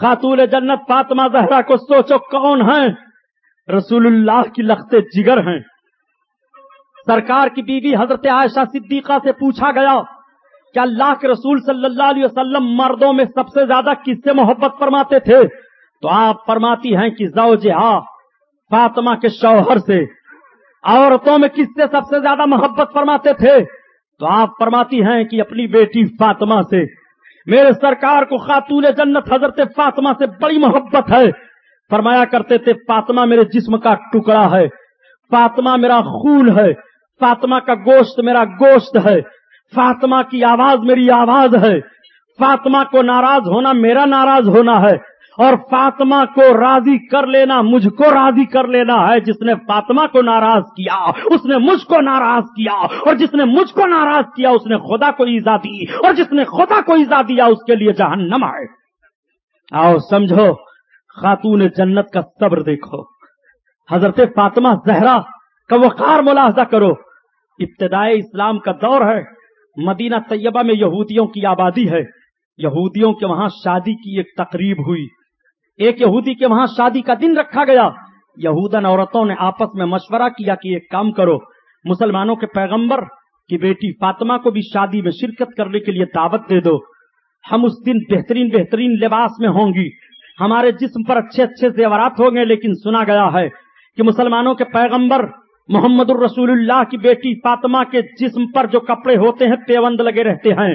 خاتون جنت فاطمہ زہرا کو سوچو کون ہیں؟ رسول اللہ کی لخت جگر ہیں۔ سرکار کی بیوی حضرت عائشہ صدیقہ سے پوچھا گیا کہ اللہ کے رسول صلی اللہ علیہ وسلم مردوں میں سب سے زیادہ کس سے محبت فرماتے تھے؟ تو آپ فرماتی ہیں کہ زوجہا فاطمہ کے شوہر سے۔ عورتوں میں کس سے سب سے زیادہ محبت فرماتے تھے؟ تو آپ فرماتی ہیں کہ اپنی بیٹی فاطمہ سے۔ میرے سرکار کو خاتون جنت حضرت فاطمہ سے بڑی محبت ہے۔ فرمایا کرتے تھے، فاطمہ میرے جسم کا ٹکڑا ہے، فاطمہ میرا خون ہے، فاطمہ کا گوشت میرا گوشت ہے، فاطمہ کی آواز میری آواز ہے، فاطمہ کو ناراض ہونا میرا ناراض ہونا ہے، اور فاطمہ کو راضی کر لینا، مجھ کو راضی کر لینا ہے، جس نے فاطمہ کو ناراض کیا، اس نے مجھ کو ناراض کیا، اور جس نے مجھ کو ناراض کیا، اس نے خدا کو ایزا دی، اور جس نے خدا کو ایزا دیا، اس کے لیے جہنم آئے۔ آؤ سمجھو خاتون جنت کا صبر دیکھو۔ حضرت فاطمہ زہرا کا وقار ملاحظہ کرو۔ ابتدائی اسلام کا دور ہے۔ مدینہ طیبہ میں یہودیوں کی آبادی ہے۔ یہودیوں کے وہاں شادی کی ایک تقریب ہوئی۔ ایک یہودی کے وہاں شادی کا دن رکھا گیا۔ یہودن عورتوں نے آپس میں مشورہ کیا کہ ایک کام کرو۔ مسلمانوں کے پیغمبر کی بیٹی فاطمہ کو بھی شادی میں شرکت کرنے کے لیے دعوت دے دو۔ ہم اس دن بہترین بہترین لباس میں ہوں گی۔ ہمارے جسم پر اچھے اچھے زیورات ہوں گے، لیکن سنا گیا ہے کہ مسلمانوں کے پیغمبر محمد الرسول اللہ کی بیٹی فاطمہ کے جسم پر جو کپڑے ہوتے ہیں، پیوند لگے رہتے ہیں۔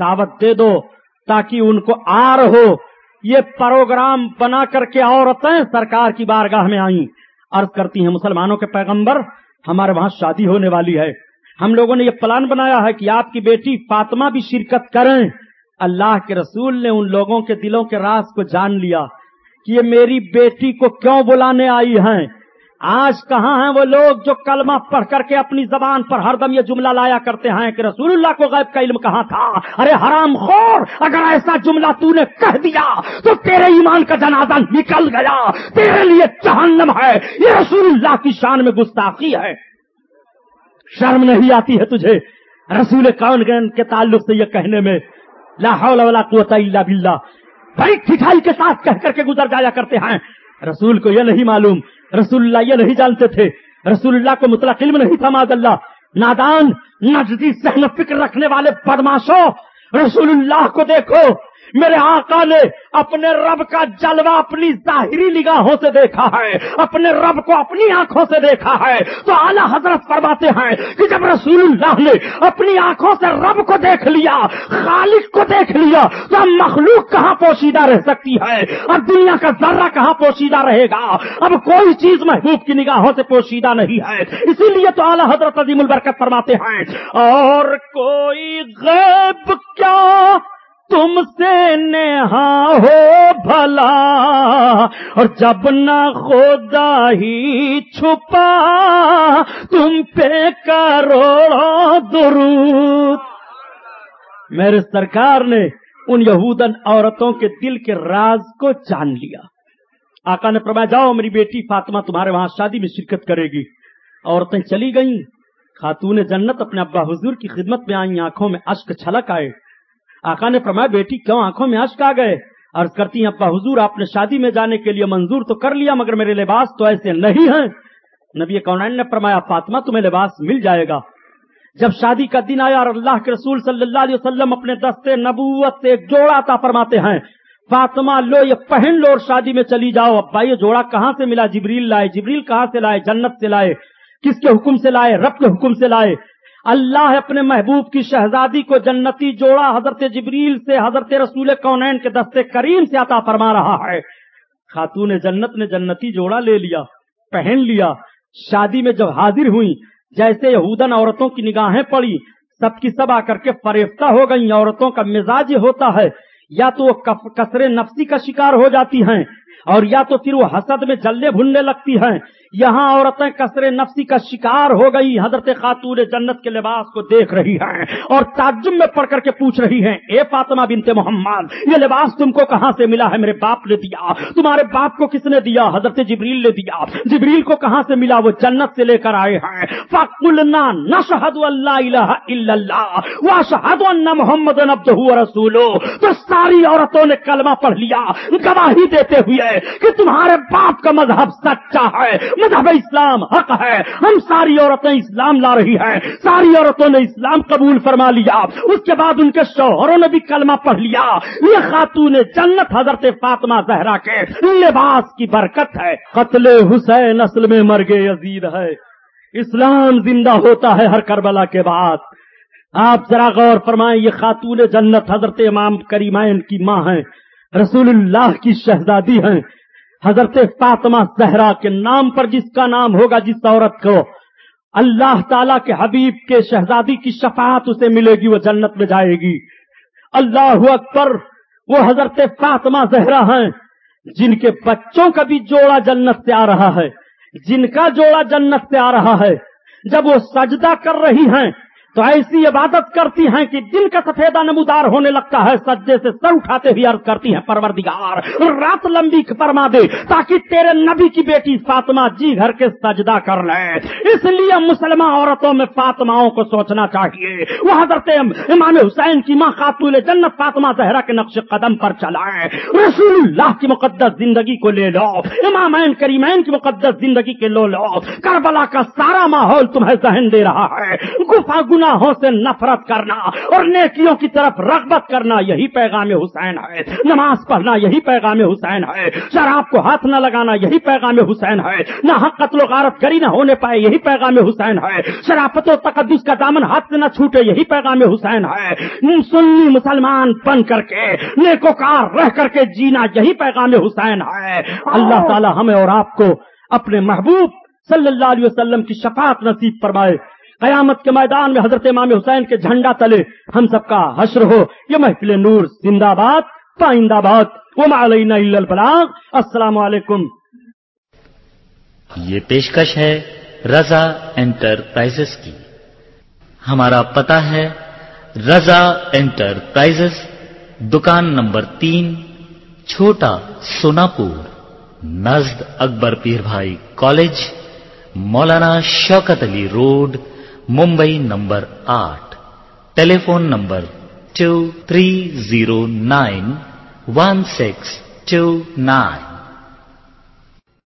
دعوت دے دو تاکہ ان کو آر ہو۔ یہ پروگرام بنا کر کے عورتیں سرکار کی بارگاہ میں آئیں۔ عرض کرتی ہیں مسلمانوں کے پیغمبر، ہمارے وہاں شادی ہونے والی ہے۔ ہم لوگوں نے یہ پلان بنایا ہے کہ آپ کی بیٹی فاطمہ بھی شرکت کریں۔ اللہ کے رسول نے ان لوگوں کے دلوں کے راز کو جان لیا کہ یہ میری بیٹی کو کیوں بلانے آئی ہیں؟ آج کہاں ہیں وہ لوگ جو کلمہ پڑھ کر کے اپنی زبان پر ہر دم یہ جملہ لایا کرتے ہیں کہ رسول اللہ کو غیب کا علم کہاں تھا؟ ارے حرام خور، اگر ایسا جملہ تو نے کہہ دیا تو تیرے ایمان کا جنازہ نکل گیا۔ تیرے لیے جہنم ہے۔ یہ رسول اللہ کی شان میں گستاخی ہے۔ شرم نہیں آتی ہے تجھے؟ رسول کون کے تعلق سے یہ کہنے میں؟ لا حول ولا قوت الا باللہ۔ بڑی ٹھٹائی کے ساتھ کہہ کر کے گزر جایا کرتے ہیں۔ رسول کو یہ نہیں معلوم۔ رسول اللہ یہ نہیں جانتے تھے۔ رسول اللہ کو مطلق علم نہیں تھا معذ اللہ۔ نادان نجدی ذہن فکر رکھنے والے بدماشوں رسول اللہ کو دیکھو۔ میرے آقا نے اپنے رب کا جلوہ اپنی ظاہری نگاہوں سے دیکھا ہے، اپنے رب کو اپنی آنکھوں سے دیکھا ہے۔ تو اعلیٰ حضرت فرماتے ہیں کہ جب رسول اللہ نے اپنی آنکھوں سے رب کو دیکھ لیا، خالق کو دیکھ لیا، تو اب مخلوق کہاں پوشیدہ رہ سکتی ہے؟ اب دنیا کا ذرہ کہاں پوشیدہ رہے گا؟ اب کوئی چیز محبوب کی نگاہوں سے پوشیدہ نہیں ہے۔ اسی لیے تو اعلیٰ حضرت عظیم البرکت فرماتے ہیں، اور کوئی غیب کیا تم سے نہا ہو بھلا، اور جب نہ خدا ہی چھپا، تم پہ کروڑوں درود۔ میرے سرکار نے ان یہودن عورتوں کے دل کے راز کو جان لیا۔ آقا نے فرمایا، جاؤ میری بیٹی فاطمہ تمہارے وہاں شادی میں شرکت کرے گی۔ عورتیں چلی گئیں۔ خاتون جنت اپنے ابا حضور کی خدمت میں آئیں، آنکھوں میں اشک چھلک آئے۔ آقا نے فرمایا، بیٹی، کیوں آنکھوں میں اشک آ گئے؟ عرض کرتی ہیں، ابا حضور، آپ نے شادی میں جانے کے لیے منظور تو کر لیا، مگر میرے لباس تو ایسے نہیں ہیں. نبی کونین نے فرمایا، فاطمہ، تمہیں لباس مل جائے گا۔ جب شادی کا دن آیا اور اللہ کے رسول صلی اللہ علیہ وسلم اپنے دستے نبوت سے ایک جوڑا تھا فرماتے ہیں، فاطمہ، لو یہ پہن لو اور شادی میں چلی جاؤ۔ ابا، یہ جوڑا کہاں سے ملا؟ جبریل لائے، جبریل کہاں سے لائے؟ جنت سے لائے، کس کے حکم سے لائے؟ رب کے حکم سے لائے۔ اللہ اپنے محبوب کی شہزادی کو جنتی جوڑا حضرت جبریل سے، حضرت رسول کونین کے دستے کریم سے عطا فرما رہا ہے۔ خاتون جنت نے جنتی جوڑا لے لیا، پہن لیا۔ شادی میں جب حاضر ہوئی جیسے یہودن عورتوں کی نگاہیں پڑی، سب کی سب آ کر کے فریفتہ ہو گئی عورتوں کا مزاج ہوتا ہے، یا تو وہ کثرے نفسی کا شکار ہو جاتی ہیں، اور یا تو پھر وہ حسد میں جلے بھننے لگتی ہیں۔ یہاں عورتیں کثر نفسی کا شکار ہو گئی، حضرت خاتون جنت کے لباس کو دیکھ رہی ہیں اور تعجب میں پڑھ کر کے پوچھ رہی ہیں، اے فاطمہ بنت محمد، یہ لباس تم کو کہاں سے ملا ہے؟ میرے باپ نے دیا۔ تمہارے باپ کو کس نے دیا؟ حضرت جبریل نے دیا۔ جبریل کو کہاں سے ملا؟ وہ جنت سے لے کر آئے ہیں۔ فقلنا نشہد اللہ الہ الا اللہ واشہد ان محمد عبدہ ورسولہ تو ساری عورتوں نے کلمہ پڑھ لیا۔ گواہی دیتے ہوئے کہ تمہارے باپ کا مذہب سچا ہے۔ مذہب اسلام حق ہے۔ ہم ساری عورتیں اسلام لا رہی ہیں۔ ساری عورتوں نے اسلام قبول فرما لیا۔ اس کے بعد ان کے شوہروں نے بھی کلمہ پڑھ لیا۔ یہ خاتون جنت حضرت فاطمہ زہرا کے لباس کی برکت ہے۔ قتل حسین اصل میں مرگے عزیز ہے۔ اسلام زندہ ہوتا ہے ہر کربلا کے بعد۔ آپ ذرا غور فرمائیں، یہ خاتون جنت حضرت امام کریمین کی ماں ہیں۔ رسول اللہ کی شہزادی ہیں۔ حضرت فاطمہ زہرا کے نام پر جس کا نام ہوگا جس عورت کو، اللہ تعالی کے حبیب کے شہزادی کی شفاعت اسے ملے گی، وہ جنت میں جائے گی۔ اللہ اکبر، وہ حضرت فاطمہ زہرا ہیں، جن کے بچوں کا بھی جوڑا جنت سے آ رہا ہے۔ جن کا جوڑا جنت سے آ رہا ہے، جب وہ سجدہ کر رہی ہیں تو ایسی عبادت کرتی ہیں کہ دل کا سفیدہ نمودار ہونے لگتا ہے، سجدے سے سر اٹھاتے ہوئے عرض کرتی ہیں، پروردگار، رات لمبی فرما دے تاکہ تیرے نبی کی بیٹی فاطمہ جی گھر کے سجدہ کر لے۔ اس لیے مسلمان عورتوں میں فاطماؤں کو سوچنا چاہیے۔ وہ حضرت امام حسین کی ماں خاتون جنت فاطمہ زہرا کے نقش قدم پر چلائے۔ رسول اللہ کی مقدس زندگی کو لے لو۔ امامین کریمین کی مقدس زندگی کے لو لو۔ کربلا کا سارا ماحول تمہیں ذہن دے رہا ہے۔ گفا گناہوں سے نفرت کرنا اور نیکیوں کی طرف رغبت کرنا، یہی پیغام حسین ہے۔ نماز پڑھنا، یہی پیغام حسین ہے۔ شراب کو ہاتھ نہ لگانا، یہی پیغام حسین ہے۔ نہ حق قتل و غارت گری نہ ہونے پائے، یہی پیغام حسین ہے۔ شرافت و تقدس کا دامن ہاتھ سے نہ چھوٹے، یہی پیغام حسین ہے۔ سنی مسلمان بن کر کے، نیکوکار رہ کر کے جینا، یہی پیغام حسین ہے۔ اللہ تعالی ہمیں اور آپ کو اپنے محبوب صلی اللہ علیہ وسلم کی شفاعت نصیب فرمائے۔ قیامت کے میدان میں حضرت امام حسین کے جھنڈا تلے ہم سب کا حشر ہو۔ یہ محفل نور زندہ باد، پائندہ باد۔ وما علینا الا البلاغ۔ السلام علیکم۔ یہ پیشکش ہے رضا انٹرپرائزز کی۔ ہمارا پتہ ہے رضا انٹرپرائزز، دکان نمبر تین، چھوٹا سوناپور، نزد اکبر Pir Bhai college, Maulana Shaukat Ali road Mumbai number آٹھ telephone number two three zero nine one six two nine.